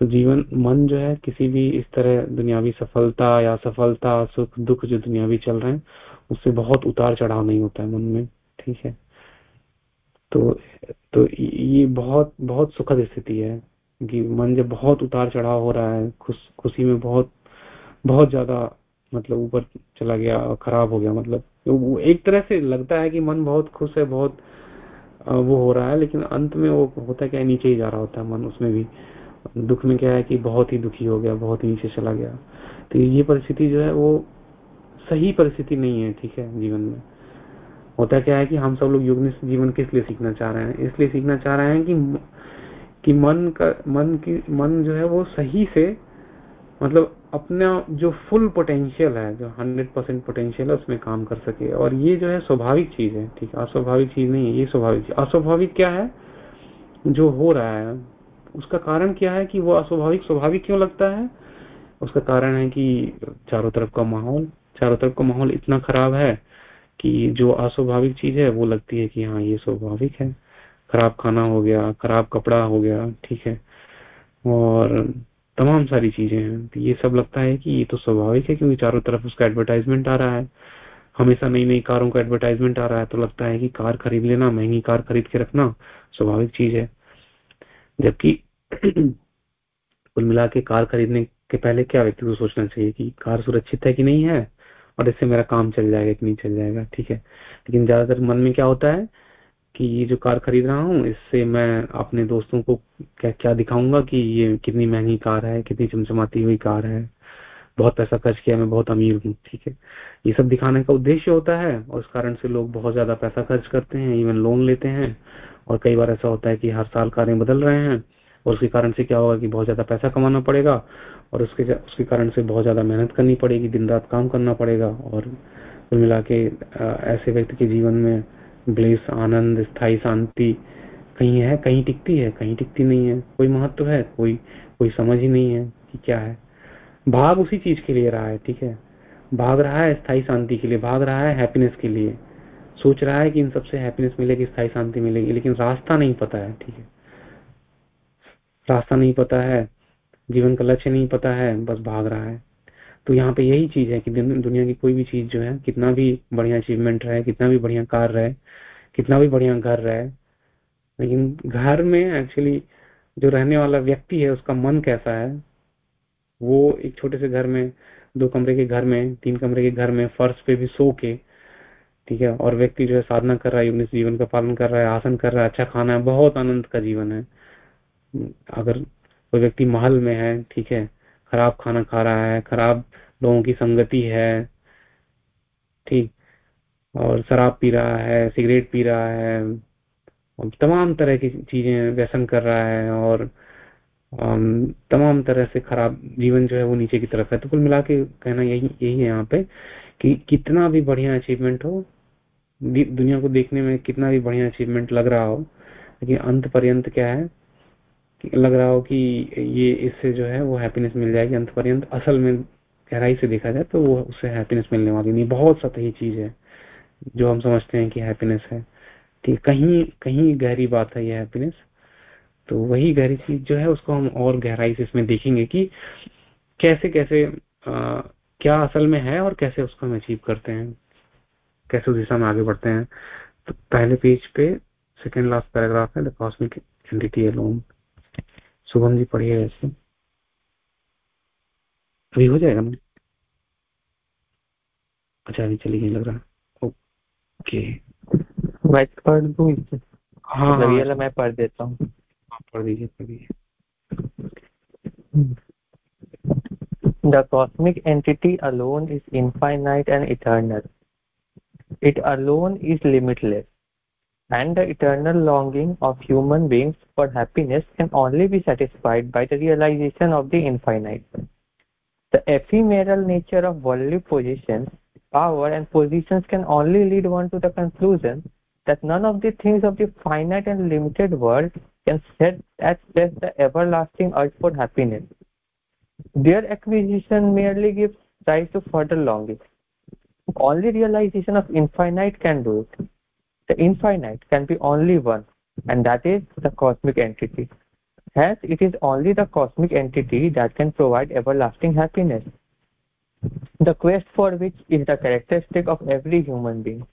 तो जीवन, मन जो है, किसी भी इस तरह दुनियावी सफलता या सफलता सुख, दुख जो दुनियावी चल रहे हैं, उससे बहुत उतार चढ़ाव नहीं होता है मन में, ठीक है? तो तो ये बहुत बहुत सुखद स्थिति है कि मन जब बहुत उतार चढ़ाव हो रहा है, खुश, खुशी में बहुत बहुत ज़्यादा मतलब ऊपर चला गया, खराब हो गया मतलब एक तरह से लगता है कि मन बहुत खुश है, बहुत वो हो रहा है, लेकिन अंत में वो होता है क्या, नीचे ही जा रहा होता है मन, उसमें भी। दुख में क्या है कि बहुत ही दुखी हो गया, बहुत ही नीचे चला गया। तो ये परिस्थिति जो है, वो सही परिस्थिति नहीं है, ठीक है, जीवन में। होता क्या है कि हम सब लोग युग जीवन किस लिए सीखना चाह रहे हैं? इसलिए सीखना चाह रहे हैं कि कि मन का, मन की, मन जो है, वो सही से मतलब अपना जो फुल पोटेंशियल है, जो हंड्रेड परसेंट पोटेंशियल है, उसमें काम कर सके। और ये जो है स्वाभाविक चीज़ है, ठीक है? अस्वाभाविक चीज़ नहीं है, ये स्वाभाविक चीज़। अस्वाभाविक क्या है? जो हो रहा है, उसका कारण क्या है कि वो अस्वाभाविक, स्वाभाविक क्यों लगता है? उसका कारण है कि चारों तरफ़ का माहौल, चारों तरफ़ का माहौल इतना खराब है कि जो अस्वाभाविक चीज़ है, वो लगती है कि हाँ ये स्वाभाविक है। खराब खाना हो गया, खराब कपड़ा हो गया, ठीक है? और तमाम सारी चीज़ें हैं। तो ये सब लगता है कि ये तो स्वाभाविक है क्योंकि चारों तरफ़ उसका एडवर्टाइजमेंट आ रहा है। हमेशा नई नई कारों का एडवर्टाइजमेंट आ रहा है तो लगता है कि कार खरीद लेना, महँगी कार खरीद के रखना स्वाभाविक चीज़ है। जबकि कुल मिला के कार खरीदने के पहले क्या व्यक्ति को सोचना चाहिए कि कार सुरक्षित है कि नहीं है? और इससे मेरा काम चल जाएगा कि नहीं चल जाएगा? ठीक है। लेकिन ज़्यादातर मन में क्या होता है कि ये जो कार खरीद रहा हूँ, इससे मैं अपने दोस्तों को क्या क्या दिखाऊँगा कि ये कितनी महँगी कार है, कितनी चमचमाती हुई कार है। बहुत पैसा खर्च किया, मैं बहुत अमीर हूँ, ठीक है? ये सब दिखाने का उद्देश्य होता है और इस कारण से लोग बहुत ज़्यादा पैसा खर्च करते हैं इवन लोन लेते हैं। और कई बार ऐसा होता है कि हर साल कारें बदल रहे हैं और उसके कारण से क्या होगा कि बहुत ज़्यादा पैसा कमाना पड़ेगा और उसके उसके कारण से बहुत ज़्यादा मेहनत करनी पड़ेगी, दिन रात काम करना पड़ेगा। और कुल मिला के ऐसे व्यक्ति के जीवन में ब्लिस आनंद, स्थायी शांति कहीं है, कहीं टिकती है, कहीं टिकती नहीं है। कोई महत्व है, कोई कोई समझ ही नहीं है कि क्या है। भाग उसी चीज़ के लिए रहा है, ठीक है? भाग रहा है स्थायी शांति के लिए, भाग रहा है हैप्पीनेस के लिए। सोच रहा है कि इन सबसे हैप्पीनेस मिलेगी, स्थायी शांति मिलेगी, लेकिन रास्ता नहीं पता है, ठीक है? रास्ता नहीं पता है, जीवन का लक्ष्य नहीं पता है, बस भाग रहा है। तो यहाँ पे यही चीज़ है कि दुनिया की कोई भी चीज़ जो है, कितना भी बढ़िया अचीवमेंट रहे, कितना भी बढ़िया कार रहे, कितना भी बढ़िया घर रहे, लेकिन घर में एक्चुअली जो रहने वाला व्यक्ति है, उसका मन कैसा है, वो एक छोटे से घर में, दो कमरे के घर में, तीन कमरे के घर में, फर्श पे भी सो के, ठीक है, और व्यक्ति जो है साधना कर रहा है योग जीवन का पालन कर रहा है, आसन कर रहा है अच्छा खाना है, बहुत आनंद का जीवन है। अगर कोई व्यक्ति महल में है, ठीक है खराब खाना खा रहा है, खराब लोगों की संगति है, ठीक, और शराब पी रहा है, सिगरेट पी रहा है तमाम तरह की चीज़ें व्यसन कर रहा है, और तमाम तरह से खराब जीवन जो है वो नीचे की तरफ़ है। तो कुल मिला के कहना यही यही है यहाँ पे कि कितना भी बढ़िया अचीवमेंट हो दुनिया को देखने में कितना भी बढ़िया अचीवमेंट लग रहा हो, लेकिन अंत पर्यंत क्या है लग रहा हो कि ये इससे जो है वो हैप्पीनेस मिल जाएगी अंत पर्यंत असल में गहराई से देखा जाए तो वो उससे हैप्पीनेस मिलने वाली नहीं बहुत सतही चीज़ है जो हम समझते हैं कि हैप्पीनेस है। कि कहीं कहीं गहरी बात है ये हैप्पीनेस तो वही गहरी चीज़ जो है उसको हम और गहराई से इसमें देखेंगे कि कैसे कैसे आ, क्या असल में है और कैसे उसको हम अचीव करते हैं कैसे उस दिशा में आगे बढ़ते हैं। तो पहले पेज पे सेकेंड लास्ट पैराग्राफ है the cosmic entity alone Shubham ji पढ़िए ऐसे अभी हो जाएगा ना? अच्छा अभी चलिए लग रहा ओके। मैं पढ़ दूँ इसे? हाँ। हाँ वाला मैं पढ़ देता हूँ पढ़ दीजिए पढ़ दीजिए। The cosmic entity alone is infinite and eternal. It alone is limitless. And the eternal longing of human beings for happiness can only be satisfied by the realization of the infinite. The ephemeral nature of worldly positions, power, and positions can only lead one to the conclusion that none of the things of the finite and limited world can set at rest the everlasting urge for happiness. Their acquisition merely gives rise to further longing. Only realization of infinite can do it. The infinite can be only one, and that is the cosmic entity. Hence, it is only the cosmic entity that can provide everlasting happiness. The quest for which is the characteristic of every human being.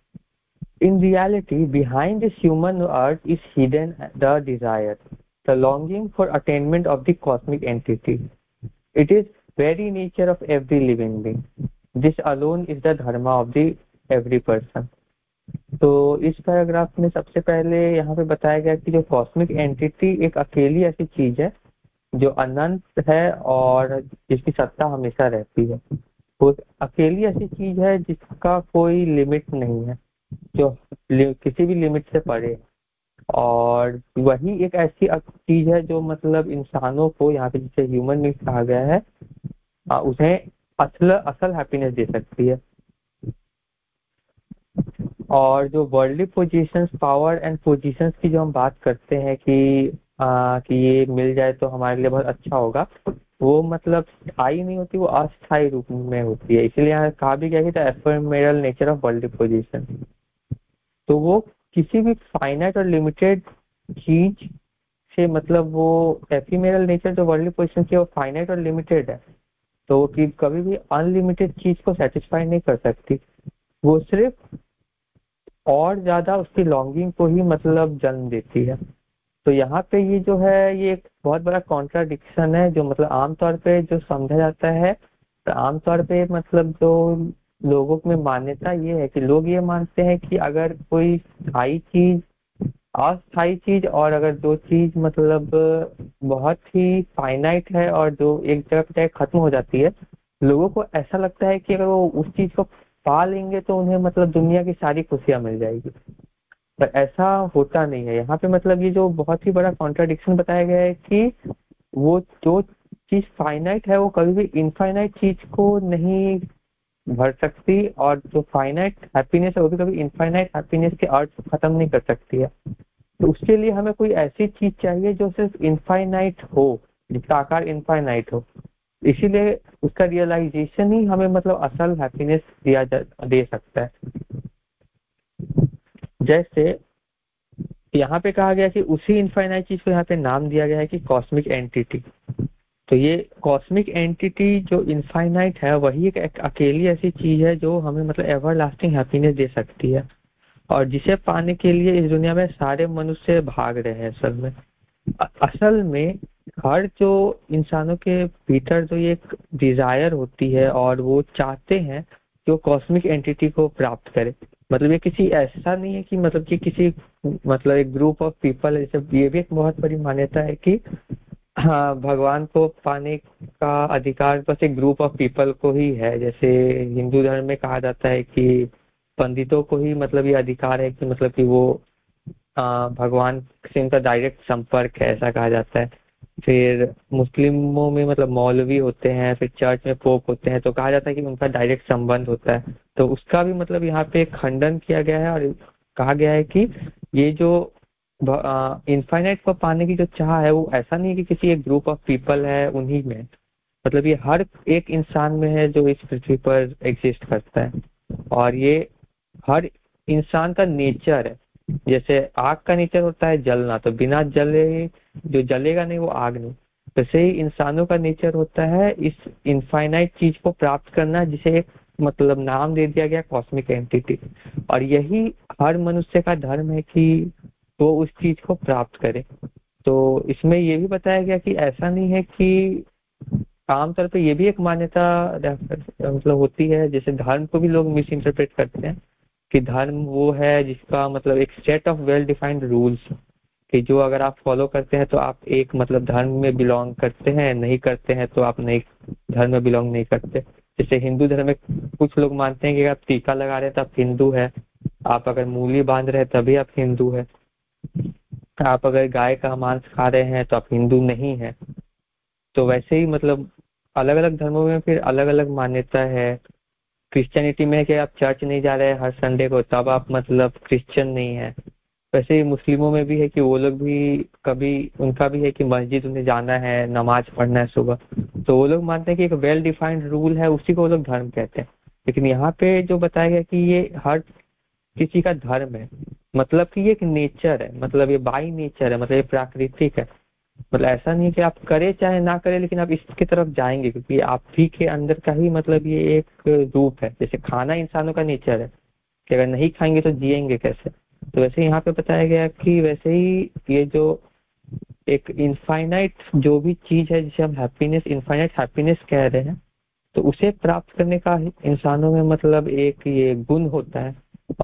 In reality, behind this human urge is hidden the desire, the longing for attainment of the cosmic entity. It is very nature of every living being. This alone is the dharma of the every person. तो इस paragraph में सबसे पहले यहाँ पे बताया गया कि जो कॉस्मिक एंटिटी एक अकेली ऐसी चीज़ है, जो अनंत है और जिसकी सत्ता हमेशा रहती है। वो अकेली ऐसी चीज़ है जिसका कोई लिमिट नहीं है, जो किसी भी लिमिट से परे और वही एक ऐसी चीज़ है जो मतलब इंसानों को यहाँ पे जिसे ह्यूमन नीड्स कहा गया है उन्हें असल असल हैप्पीनेस दे सकती है। और जो worldly positions power and positions की जो हम बात करते हैं कि आ, कि ये मिल जाए तो हमारे लिए बहुत अच्छा होगा वो मतलब स्थायी नहीं होती वो अस्थायी रूप में होती है। इसीलिए यहाँ कहा भी गया कि ephemeral nature of world position तो वो किसी भी फाइनाइट और लिमिटेड चीज़ से मतलब वो एफीमेरल नेचर जो वर्ल्ड पोजिशन की वो फाइनाइट और लिमिटेड है। तो कि कभी भी अनलिमिटेड चीज़ को सेटिस्फाई नहीं कर सकती। वो सिर्फ़ और ज़्यादा उसकी लॉन्गिंग को ही मतलब जन्म देती है। तो यहाँ पे ये जो है, ये एक बहुत बड़ा कॉन्ट्राडिक्शन है, जो मतलब आमतौर पे जो समझा जाता है तो आमतौर पे मतलब जो लोगों में मान्यता ये है कि लोग ये मानते हैं कि अगर कोई स्थायी चीज़, अस्थायी चीज़ और अगर जो चीज़ मतलब बहुत ही फाइनाइट है और जो एक जगह पे खत्म हो जाती है, लोगों को ऐसा लगता है कि अगर वो उस चीज़ को पा लेंगे तो उन्हें मतलब दुनिया की सारी खुशियाँ मिल जाएगी। पर ऐसा होता नहीं है। यहाँ पे मतलब ये जो बहुत ही बड़ा कॉन्ट्राडिक्शन बताया गया है कि वो जो चीज़ फाइनाइट है, वो कभी भी इनफाइनाइट चीज़ को नहीं भर सकती और जो फाइनाइट हैप्पीनेस है, वो भी कभी इनफाइनाइट हैप्पीनेस के अर्थ खत्म नहीं कर सकती है। तो उसके लिए हमें कोई ऐसी चीज़ चाहिए जो सिर्फ़ इनफाइनाइट हो, जिसका आकार इनफाइनाइट हो। इसीलिए उसका रियलाइजेशन ही हमें मतलब असल हैप्पीनेस दिया जा दे सकता है। जैसे यहाँ पे कहा गया कि उसी इनफाइनाइट चीज़ को यहाँ पे नाम दिया गया है कि कॉस्मिक एंटिटी तो ये कॉस्मिक एंटिटी जो इनफाइनाइट है वही एक, एक अकेली ऐसी चीज़ है जो हमें मतलब एवर लास्टिंग हैप्पीनेस दे सकती है। और जिसे पाने के लिए इस दुनिया में सारे मनुष्य भाग रहे हैं असल में। असल में हर जो इंसानों के भीतर जो ये डिज़ायर होती है और वो चाहते हैं कि वो कॉस्मिक एंटिटी को प्राप्त करे। मतलब ये किसी ऐसा नहीं है कि मतलब कि किसी मतलब एक ग्रुप ऑफ़ पीपल है जैसे ये भी एक बहुत बड़ी मान्यता है कि हाँ भगवान को पाने का अधिकार बस एक ग्रुप ऑफ़ पीपल को ही है। जैसे हिंदू धर्म में कहा जाता है कि पंडितों को ही मतलब ये अधिकार है कि मतलब कि वो आ, भगवान से उनका डायरेक्ट संपर्क है ऐसा कहा जाता है। फिर मुस्लिमों में मतलब मौलवी होते हैं, फिर चर्च में पोप होते हैं तो कहा जाता है कि उनका डायरेक्ट संबंध होता है। तो उसका भी मतलब यहाँ पे खंडन किया गया है और कहा गया है कि ये जो इनफाइनाइट को पाने की जो चाह है, वो ऐसा नहीं है कि किसी एक ग्रुप ऑफ़ पीपल है उन्हीं में। मतलब ये हर एक इंसान में है जो इस पृथ्वी पर एग्जिस्ट करता है। और ये हर इंसान का नेचर है। जैसे आग का नेचर होता है जलना तो बिना जले जो जलेगा नहीं, वो आग नहीं। वैसे ही इंसानों का नेचर होता है, इस इनफाइनाइट चीज़ को प्राप्त करना, जिसे एक मतलब नाम दे दिया गया कॉस्मिक एंटिटी और यही हर मनुष्य का धर्म है कि वो उस चीज़ को प्राप्त करे। तो इसमें ये भी बताया गया कि ऐसा नहीं है कि आमतौर पे ये भी एक मान्यता मतलब होती है, जैसे धर्म को भी लोग मिस इंटरप्रेट करते हैं, कि धर्म वो है जिसका मतलब एक set of well defined rules कि जो अगर आप फॉलो करते हैं तो आप एक मतलब धर्म में बिलोंग करते हैं, नहीं करते हैं तो आप नहीं, धर्म में बिलोंग नहीं करते। जैसे हिंदू धर्म में कुछ लोग मानते हैं कि आप टीका लगा रहे हैं तो आप हिंदू है। आप अगर मूली बाँध रहे हैं तभी आप हिंदू है। आप अगर गाय का मांस खा रहे हैं तो आप हिंदू नहीं है। तो वैसे ही मतलब अलग अलग धर्मों में फिर अलग अलग मान्यता है। क्रिश्चियनिटी में कि आप चर्च नहीं जा रहे हैं, हर संडे को, तब आप मतलब क्रिश्चियन नहीं है। वैसे मुस्लिमों में भी है कि वो लोग भी कभी, उनका भी है कि मस्जिद उन्हें जाना है, नमाज़ पढ़ना है सुबह। तो वो लोग मानते हैं कि एक वेल डिफाइंड रूल है, उसी को वो लोग धर्म कहते हैं। लेकिन यहाँ पे जो बताया गया कि ये हर किसी का धर्म है मतलब कि ये एक नेचर है मतलब ये बाई नेचर है मतलब ये प्राकृतिक है। मतलब ऐसा नहीं है कि आप करें चाहे ना करें, लेकिन आप इसकी तरफ़ जाएँगे, क्योंकि आप ही के अंदर का ही मतलब ये एक रूप है। जैसे खाना इंसानों का नेचर है, कि अगर नहीं खाएँगे तो जिएँगे कैसे? तो वैसे यहाँ पे बताया गया कि वैसे ही ये जो एक इनफाइनाइट जो भी चीज़ है, जिसे हम हैप्पीनेस इनफाइनाइट हैप्पीनेस कह रहे हैं तो उसे प्राप्त करने का इंसानों में मतलब एक ये गुण होता है।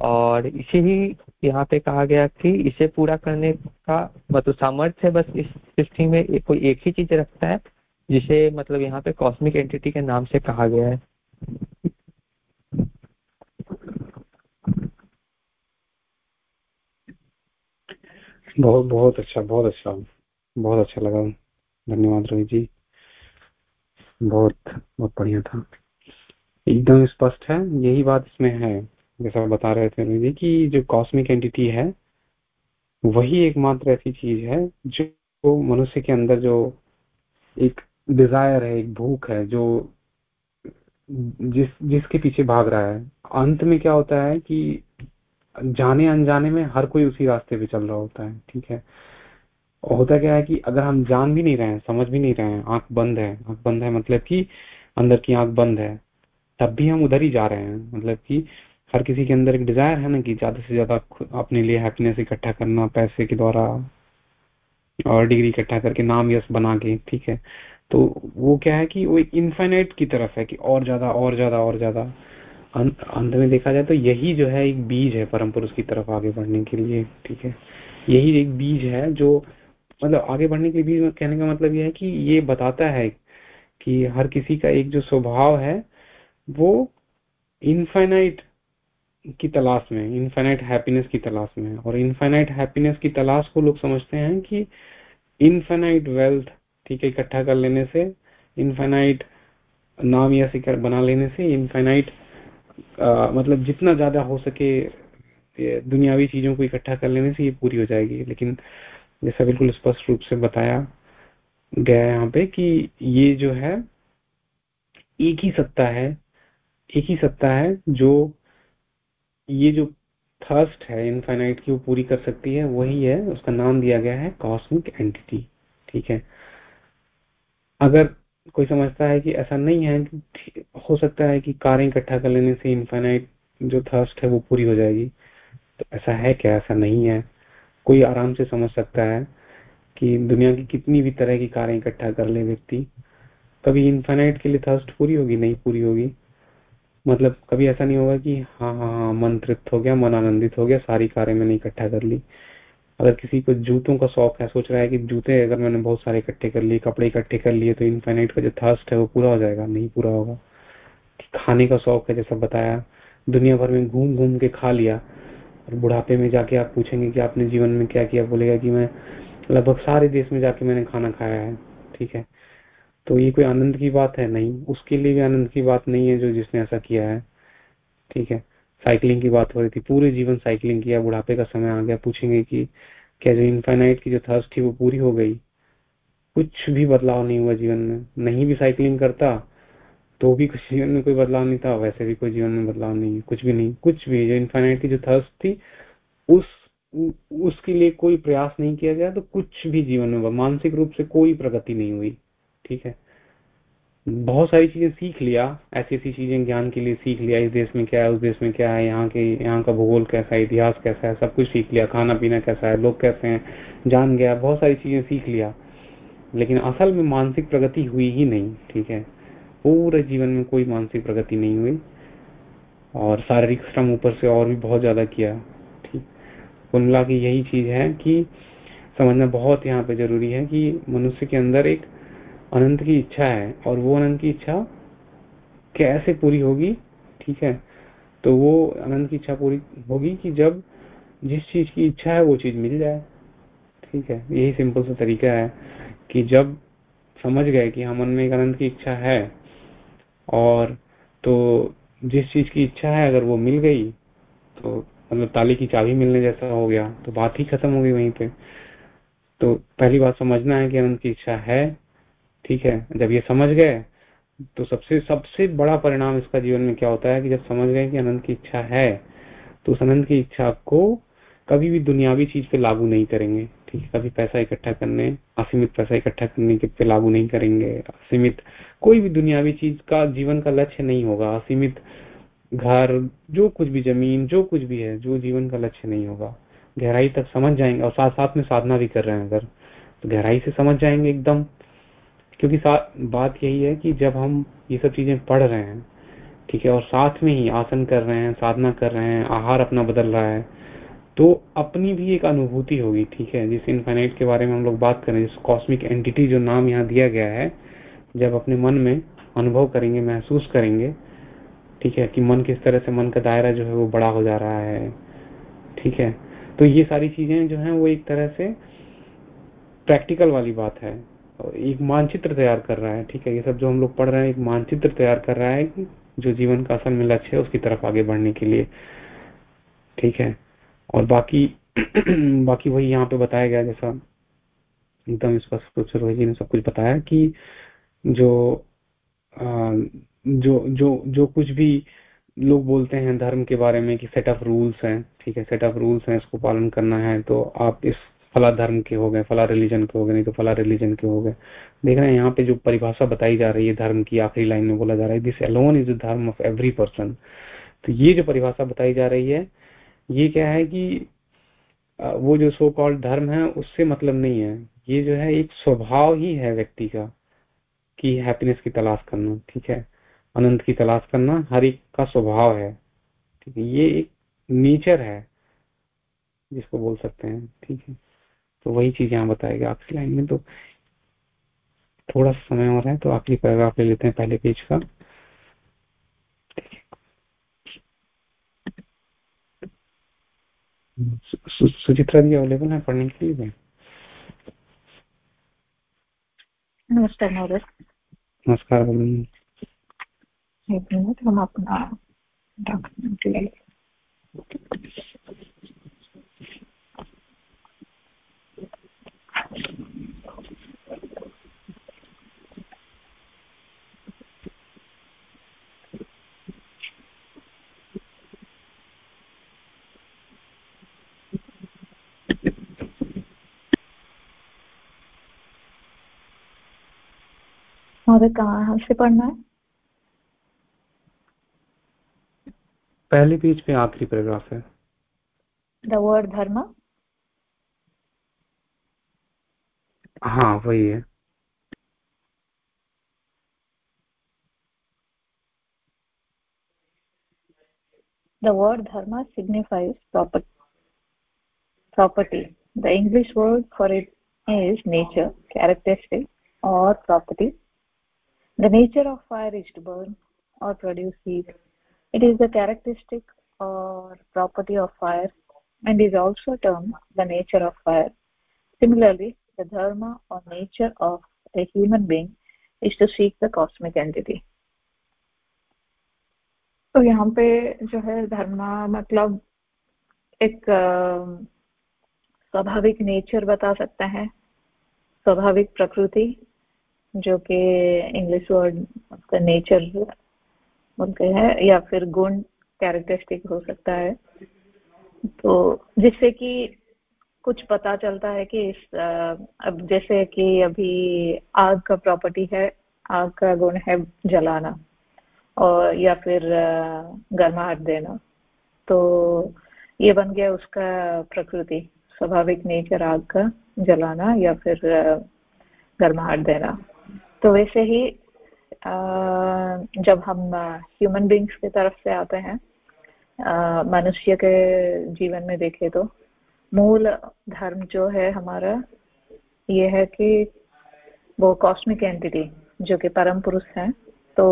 और इसे ही यहाँ पे कहा गया कि इसे पूरा करने का मतलब सामर्थ्य है, बस इस सृष्टि में कोई एक ही चीज़ रखता है, जिसे मतलब यहाँ पे कॉस्मिक एंटिटी के नाम से कहा गया है। बहुत बहुत अच्छा बहुत अच्छा बहुत अच्छा लगा। धन्यवाद रोहित जी। बहुत बहुत बढ़िया था। एकदम स्पष्ट है, यही बात इसमें है, जैसा बता रहे थे रोहित जी, की जो कॉस्मिक एंटिटी है, वही एकमात्र ऐसी चीज़ है, जो मनुष्य के अंदर जो एक डिज़ायर है, एक भूख है, जो जिस, जिसके पीछे भाग रहा है। अंत में क्या होता है कि जाने अनजाने में हर कोई उसी रास्ते पे चल रहा होता है, ठीक है? और होता क्या है कि अगर हम जान भी नहीं रहे हैं, समझ भी नहीं रहे हैं, आँख बंद है, आँख बंद है मतलब कि अंदर की आँख बंद है, तब भी हम उधर ही जा रहे हैं मतलब कि हर किसी के अंदर एक डिज़ायर है ना कि ज़्यादा से ज़्यादा अपने लिए हैप्पीनेस इकट्ठा करना, पैसे के द्वारा और डिग्री इकट्ठा करके नाम यश बना के, ठीक है? तो वो क्या है कि वो एक इन्फाइनाइट की तरफ़ है कि और ज़्यादा और ज़्यादा और ज़्यादा। अंत में देखा जाए तो यही जो है एक बीज है परम पुरुष की तरफ़ आगे बढ़ने के लिए, ठीक है? यही एक बीज है जो मतलब आगे बढ़ने के बीज कहने का मतलब यह है कि ये बताता है कि हर किसी का एक जो स्वभाव है, वो इनफाइनाइट की तलाश में इनफाइनाइट हैप्पीनेस की तलाश में और इनफाइनाइट हैप्पीनेस की तलाश को लोग समझते हैं कि इनफाइनाइट वेल्थ ठीक है, इकट्ठा कर लेने से इनफाइनाइट नाम या शिकर बना लेने से इनफाइनाइट मतलब जितना ज़्यादा हो सके दुनियावी चीज़ों को इकट्ठा कर लेने से ये पूरी हो जाएगी। लेकिन जैसा बिल्कुल स्पष्ट रूप से बताया गया यहाँ पे कि ये जो है, एक ही सत्ता है, एक ही सत्ता है जो ये जो थर्स्ट है इनफाइनाइट की वो पूरी कर सकती है, वही है, उसका नाम दिया गया है कॉस्मिक एंटिटी। ठीक है? अगर कोई समझता है कि ऐसा नहीं है हो सकता है कि कारें इकट्ठा कर लेने से इनफाइनाइट जो थर्स्ट है वो पूरी हो जाएगी। तो ऐसा है क्या? ऐसा नहीं है। कोई आराम से समझ सकता है कि दुनिया की कितनी भी तरह की कारें इकट्ठा कर ले व्यक्ति, कभी इन्फाइनाइट के लिए थर्स्ट पूरी होगी, नहीं पूरी होगी। मतलब कभी ऐसा नहीं होगा कि हाँ हाँ हाँ मन तृप्त हो गया, मन आनंदित हो गया, सारी कारें मैंने इकट्ठा कर ली। अगर किसी को जूतों का शौक है, सोच रहा है कि जूते अगर मैंने बहुत सारे इकट्ठे कर लिए, कपड़े इकट्ठे कर लिए तो इनफाइनाइट का जो थर्स्ट है वो पूरा हो जाएगा। नहीं पूरा होगा। खाने का शौक है, जैसा बताया, दुनिया भर में घूम घूम के खा लिया, और बुढ़ापे में जाके आप पूछेंगे कि आपने जीवन में क्या किया, बोलेगा कि मैं लगभग सारे देश में जाके मैंने खाना खाया है, ठीक है? तो ये कोई आनंद की बात है? नहीं। उसके लिए भी आनंद की बात नहीं है जो जिसने ऐसा किया है, ठीक है? साइकिलिंग की बात हो रही थी, पूरे जीवन साइकिलिंग किया, बुढ़ापे का समय आ गया, पूछेंगे कि क्या जो इन्फाइनाइट की जो थर्स थी वो पूरी हो गई। कुछ भी बदलाव नहीं हुआ जीवन में। नहीं भी साइकिलिंग करता तो भी कुछ जीवन में कोई बदलाव नहीं था, वैसे भी कोई जीवन में बदलाव नहीं कुछ भी नहीं, कुछ भी। जो इन्फाइनाइट की जो थर्स थी, उस, उसके लिए कोई प्रयास नहीं किया गया तो कुछ भी जीवन में मानसिक रूप से कोई प्रगति नहीं हुई, ठीक है? बहुत सारी चीज़ें सीख लिया, ऐसी ऐसी चीज़ें ज्ञान के लिए सीख लिया, इस देश में क्या है, उस देश में क्या है, यहाँ के, यहाँ का भूगोल कैसा है, इतिहास कैसा है, सब कुछ सीख लिया खाना पीना कैसा है, लोग कैसे हैं, जान गया, बहुत सारी चीज़ें सीख लिया। लेकिन असल में मानसिक प्रगति हुई ही नहीं, ठीक है? पूरे जीवन में कोई मानसिक प्रगति नहीं हुई और शारीरिक श्रम ऊपर से और भी बहुत ज़्यादा किया, ठीक? कुल मिला के यही चीज़ है कि समझना बहुत यहाँ पे ज़रूरी है कि मनुष्य के अंदर एक अनंत की इच्छा है और वो अनंत की इच्छा कैसे पूरी होगी? ठीक है? तो वो अनंत की इच्छा पूरी होगी कि जब जिस चीज़ की इच्छा है वो चीज़ मिल जाए। ठीक है? यही सिंपल सा तरीका है कि जब समझ गए कि हम मन में एक अनंत की इच्छा है और तो जिस चीज़ की इच्छा है अगर वो मिल गई तो मतलब ताली की चाबी मिलने जैसा हो गया तो बात ही खत्म हो गई वहीं पे। तो पहली बात समझना है कि अनंत की इच्छा है ठीक है? जब ये समझ गए तो सबसे सबसे बड़ा परिणाम इसका जीवन में क्या होता है कि जब समझ गए कि अनंत की इच्छा है तो उस अनंत की इच्छा को कभी भी दुनियावी चीज़ पे लागू नहीं करेंगे, ठीक है? कभी पैसा इकट्ठा करने, असीमित पैसा इकट्ठा करने के पे लागू नहीं करेंगे, असीमित कोई भी दुनियावी चीज़ का जीवन का लक्ष्य नहीं होगा, असीमित घर, जो कुछ भी ज़मीन, जो कुछ भी है, जो जीवन का लक्ष्य नहीं होगा। गहराई तक समझ जाएँगे और साथ साथ में साधना भी कर रहे हैं अगर तो गहराई से समझ जाएँगे एकदम। क्योंकि बात यही है कि जब हम ये सब चीज़ें पढ़ रहे हैं, ठीक है, और साथ में ही आसन कर रहे हैं, साधना कर रहे हैं, आहार अपना बदल रहा है तो अपनी भी एक अनुभूति होगी, ठीक है। जिस इनफाइनाइट के बारे में हम लोग बात करें जिस कॉस्मिक एंटिटी जो नाम यहाँ दिया गया है, जब अपने मन में अनुभव करेंगे, महसूस करेंगे, ठीक है, कि मन किस तरह से, मन का दायरा जो है वो बड़ा हो जा रहा है, ठीक है। तो ये सारी चीज़ें जो है, वो एक तरह से प्रैक्टिकल वाली बात है। एक मानचित्र तैयार कर रहा है ठीक है? ये सब जो हम लोग पढ़ रहे हैं एक मानचित्र तैयार कर रहा है कि जो जीवन का असल में लक्ष्य है उसकी तरफ़ आगे बढ़ने के लिए ठीक है? और बाकी बाकी वही यहाँ पे बताया गया जैसा एकदम स्पष्ट रूप से रोहित जी ने सब कुछ बताया कि जो आ, जो जो जो कुछ भी लोग बोलते हैं धर्म के बारे में कि सेट ऑफ़ रूल्स हैं ठीक है? सेट ऑफ़ रूल्स हैं इसको पालन करना है तो आप इस फला धर्म के हो गए, फला रिलीजन के हो गए, नहीं तो फला रिलीजन के हो गए। देख रहे हैं, यहाँ पे जो परिभाषा बताई जा रही है धर्म की, आखिरी लाइन में बोला जा रहा है this alone is the dharma of every person तो ये जो परिभाषा बताई जा रही है, ये क्या है कि वो जो सो कॉल्ड धर्म है, उससे मतलब नहीं है। ये जो है, एक स्वभाव ही है व्यक्ति का, कि हैप्पीनेस की तलाश करना, ठीक है? अनंत की तलाश करना, हर एक का स्वभाव है, ठीक है? ये एक नेचर है, जिसको बोल सकते हैं, ठीक है? तो वही चीज़ यहाँ बताएगा आखिरी लाइन में। तो थोड़ा सा समय और है तो आखिरी पैराग्राफ ले लेते हैं पहले पेज का। सुचित्रा जी अवेलेबल है पढ़ने के लिए? नमस्कार महोदय। नमस्कार एक मिनट हम अपना डॉक्यूमेंट ले। महोदय कहाँ से पढ़ना है? पहले पेज पे आखिरी पैराग्राफ है। द वर्ड धर्म हाँ वही है The word dharma signifies property. property. The English word for it is nature, characteristic, or property. The nature of fire is to burn or produce heat. It is the characteristic or property of fire and is also termed the nature of fire. Similarly, the dharma or nature of a human being is to seek the cosmic entity. तो यहाँ पे जो है धर्मा मतलब एक स्वाभाविक nature बता सकता है स्वाभाविक प्रकृति, जो कि इंग्लिश वर्ड उसका नेचर बोलते हैं, या फिर गुण कैरेक्टरिस्टिक हो सकता है तो जिससे कि कुछ पता चलता है कि इस अब जैसे कि अभी आग का प्रॉपर्टी है, आग का गुण है जलाना और, या फिर गर्माहट देना। तो ये बन गया उसका प्रकृति, स्वाभाविक नेचर आग का जलाना या फिर गर्माहट देना। तो वैसे ही जब हम ह्यूमन बींग्स की तरफ़ से आते हैं मनुष्य के जीवन में देखे तो मूल धर्म जो है हमारा ये है कि वो कॉस्मिक एंटिटी जो कि परम पुरुष है तो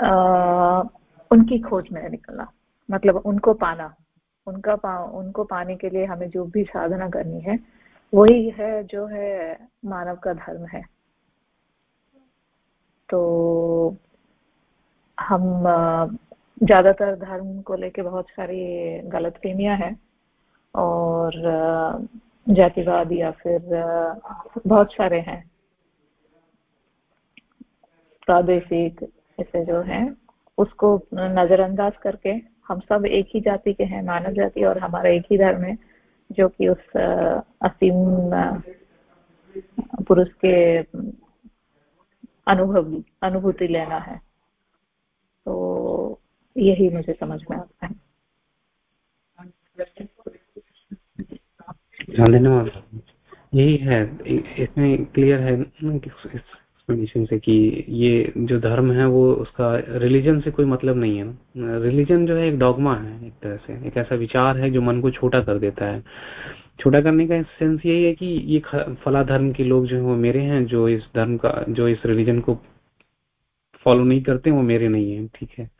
आ, उनकी खोज में निकलना मतलब उनको पाना उनका पा, उनको पाने के लिए हमें जो भी साधना करनी है वही है जो है मानव का धर्म है। तो हम ज़्यादातर धर्म को लेके बहुत सारी गलत फहमियाँ हैं और जातिवाद या फिर बहुत सारे हैं। प्रादेशिक ऐसे जो है, उसको नजरअंदाज करके हम सब एक ही जाति के हैं, मानव जाति और हमारा एक ही धर्म है, जो कि उस असीम पुरुष के, अनुभव, अनुभूति लेना है। तो यही मुझे समझ में आता है। धन्यवाद यही है इसमें क्लियर है एक्सप्लेनेशन से कि ये जो धर्म है वो उसका रिलीजन से कोई मतलब नहीं है रिलीजन जो है एक डॉगमा है एक तरह से, एक ऐसा विचार है जो मन को छोटा कर देता है। छोटा करने का सेंस यही है कि ये फला धर्म के लोग जो है वो मेरे हैं, जो इस धर्म का, जो इस रिलीजन को फॉलो नहीं करते, वो मेरे नहीं है, ठीक है?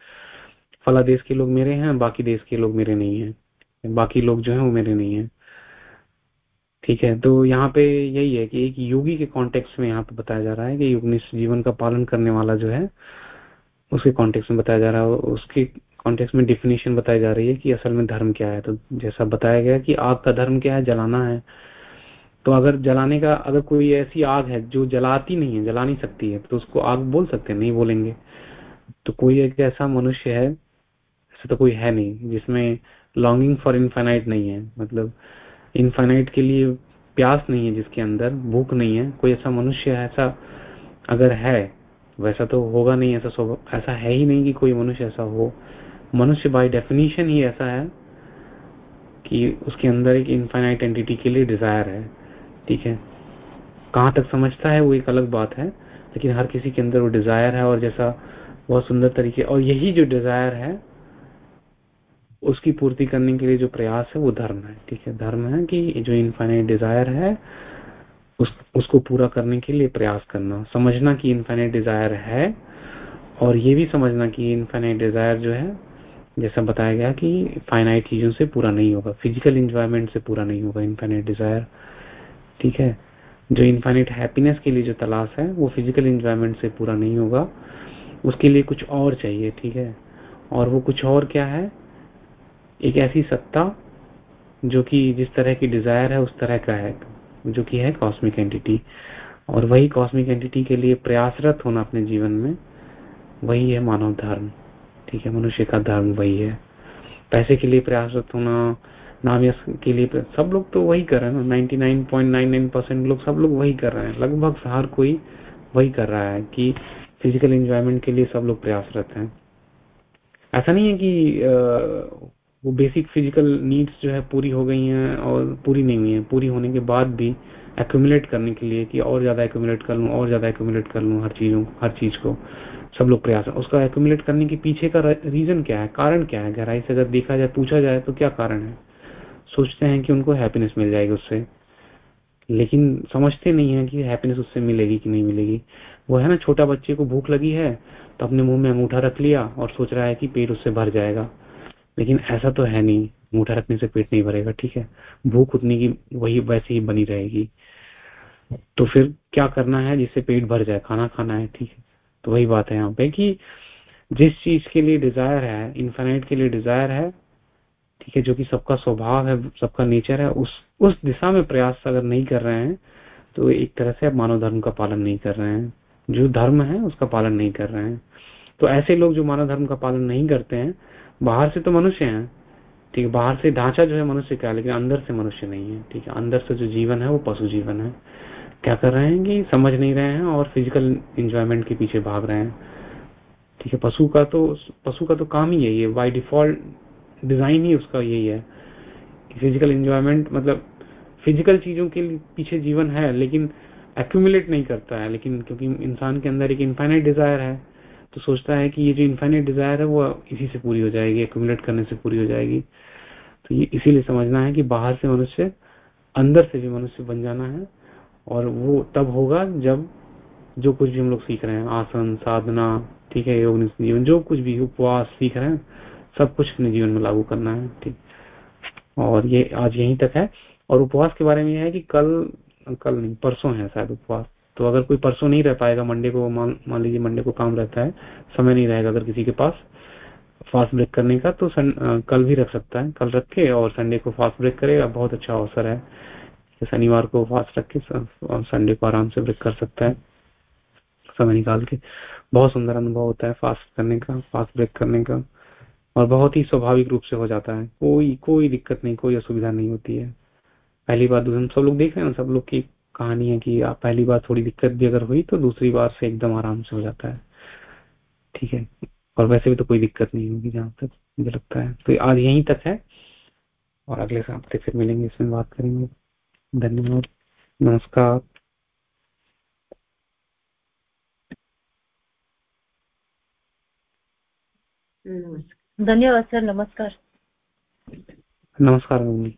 फला देश के लोग मेरे हैं, बाकी देश के लोग मेरे नहीं है। बाकी लोग जो है वो मेरे नहीं है। ठीक है तो यहाँ पे यही है कि एक योगी के कॉन्टेक्स्ट में यहाँ पे बताया जा रहा है कि योगनिष्ठ जीवन का पालन करने वाला जो है, उसके कॉन्टेक्स्ट में बताया जा रहा है, उसके कॉन्टेक्स्ट में डिफिनेशन बताई जा रही है कि असल में धर्म क्या है। तो जैसा बताया गया कि आग का धर्म क्या है? जलाना है। तो अगर जलाने का, अगर कोई ऐसी आग है जो जलाती नहीं है, जला नहीं सकती है तो उसको आग बोल सकते नहीं बोलेंगे। तो कोई एक ऐसा मनुष्य है ऐसा तो कोई है नहीं, जिसमें लॉन्गिंग फॉर इनफाइनाइट नहीं है। मतलब इनफाइनाइट के लिए प्यास नहीं है जिसके अंदर, भूख नहीं है। कोई ऐसा मनुष्य, ऐसा अगर है, वैसा तो होगा नहीं, ऐसा ऐसा है ही नहीं कि कोई मनुष्य ऐसा हो। मनुष्य बाय डेफिनेशन ही ऐसा है कि उसके अंदर एक इनफाइनाइट एंटिटी के लिए डिज़ायर है। ठीक है? कहाँ तक समझता है वो एक अलग बात है, लेकिन हर किसी के अंदर वो डिज़ायर है और जैसा बहुत सुंदर तरीके, और यही जो डिज़ायर है उसकी पूर्ति करने के लिए जो प्रयास है वो धर्म है ठीक है? धर्म है कि जो इनफाइनाइट डिज़ायर है उस, उसको पूरा करने के लिए प्रयास करना। समझना कि इनफाइनाइट डिज़ायर है और ये भी समझना कि इनफाइनाइट डिज़ायर जो है जैसा बताया गया कि फाइनाइट चीज़ों से पूरा नहीं होगा फ़िज़िकल इंजॉयमेंट से पूरा नहीं होगा इनफाइनाइट डिज़ायर ठीक है? जो इनफाइनाइट हैप्पीनेस के लिए जो तलाश है वो फ़िज़िकल इंजॉयमेंट से पूरा नहीं होगा। उसके लिए कुछ और चाहिए ठीक है? और वो कुछ और क्या है? एक ऐसी सत्ता जो कि जिस तरह की डिज़ायर है, उस तरह का है, जो कि है कॉस्मिक एंटिटी और वही कॉस्मिक एंटिटी के लिए प्रयासरत होना अपने जीवन में, वही है मानव धर्म. ठीक है, मनुष्य का धर्म वही है. पैसे के लिए प्रयासरत होना, नाम के लिए सब लोग तो वही कर रहे हैं ना. 99.99 परसेंट लोग सब लोग वही कर रहे हैं. लगभग हर कोई वही कर रहा है कि फ़िज़िकल एंजॉयमेंट के लिए सब लोग प्रयासरत हैं. ऐसा नहीं है कि वो बेसिक फ़िज़िकल नीड्स जो है पूरी हो गई हैं और पूरी नहीं हुई है। पूरी होने के बाद भी एक्यूमुलेट करने के लिए कि और ज़्यादा एक्यूमुलेट कर लूँ, और ज़्यादा एक्यूमुलेट कर लूँ हर चीज़ों, हर चीज़ को, सब लोग प्रयास उसका एक्यूमुलेट करने के पीछे का रीजन क्या है? कारण क्या है? गहराई से अगर देखा जाए, पूछा जाए तो क्या कारण है? सोचते हैं कि उनको हैप्पीनेस मिल जाएगी उससे। लेकिन समझते नहीं है कि हैप्पीनेस उससे मिलेगी कि नहीं मिलेगी। वो है ना, छोटा बच्चे को भूख लगी है तो अपने मुँह में अंगूठा रख लिया और सोच रहा है कि पेट उससे भर जाएगा। लेकिन ऐसा तो है नहीं मूठा रखने से पेट नहीं भरेगा, ठीक है? भूख उतनी की वही, वैसे ही बनी रहेगी। तो फिर क्या करना है जिससे पेट भर जाए? खाना खाना है, ठीक है? तो वही बात है यहाँ पे कि जिस चीज़ के लिए डिज़ायर है इन्फाइनाइट के लिए डिज़ायर है, ठीक है, जो कि सबका स्वभाव है, सबका नेचर है, उस उस दिशा में प्रयास अगर नहीं कर रहे हैं तो एक तरह से आप मानव धर्म का पालन नहीं कर रहे हैं। जो धर्म है, उसका पालन नहीं कर रहे हैं। तो ऐसे लोग जो मानव धर्म का पालन नहीं करते हैं बाहर से तो मनुष्य है, ठीक है, बाहर से ढांचा जो है मनुष्य का, लेकिन अंदर से मनुष्य नहीं है, ठीक है, अंदर से जो जीवन है वो पशु जीवन है। क्या कर रहे हैं कि समझ नहीं रहे हैं और फ़िज़िकल इंजॉयमेंट के पीछे भाग रहे हैं, ठीक है, पशु का तो पशु का तो काम ही यही है बाई डिफ़ॉल्ट डिज़ाइन ही उसका यही है कि फ़िज़िकल इंजॉयमेंट मतलब फ़िज़िकल चीज़ों के पीछे जीवन है, लेकिन एक्यूमुलेट नहीं करता है, लेकिन क्योंकि इंसान के अंदर एक इनफाइनाइट डिज़ायर है तो सोचता है कि ये जो इन्फाइनेट डिज़ायर है, वो इसी से पूरी हो जाएगी एक्यूमुलेट करने से पूरी हो जाएगी। तो ये इसीलिए समझना है कि बाहर से मनुष्य, अंदर से भी मनुष्य बन जाना है, और वो तब होगा जब जो कुछ भी हम लोग सीख रहे हैं, आसन, साधना, ठीक है, योग जीवन, जो कुछ भी उपवास सीख रहे हैं, सब कुछ अपने जीवन में लागू करना है, ठीक। और ये आज यहीं तक है। और उपवास के बारे में यह है कि कल कल नहीं, परसों है शायद उपवास। तो अगर कोई परसों नहीं रह पाएगा मंडे को मान लीजिए मंडे को काम रहता है समय नहीं रहेगा अगर किसी के पास फास्ट ब्रेक करने का तो सन, आ, कल भी रख सकता है कल रख के और संडे को फास्ट ब्रेक करेगा बहुत अच्छा अवसर है शनिवार को फास्ट रख के संडे को आराम से ब्रेक कर सकता है समय निकाल के। बहुत सुंदर अनुभव होता है फास्ट करने का फास्ट ब्रेक करने का और बहुत ही स्वाभाविक रूप से हो जाता है। कोई कोई दिक्कत नहीं कोई असुविधा नहीं होती है। पहली बार हम सब लोग देख रहे हैं सब लोग की कहानी है कि आप पहली बार थोड़ी दिक्कत भी अगर हुई तो दूसरी बार से एकदम आराम से हो जाता है। ठीक है? और वैसे भी तो कोई दिक्कत नहीं होगी जहाँ तक मुझे लगता है। तो आज यहीं तक है और अगले हफ़्ते फिर मिलेंगे इसमें बात करेंगे। धन्यवाद। नमस्कार। धन्यवाद सर नमस्कार। नमस्कार मम्मी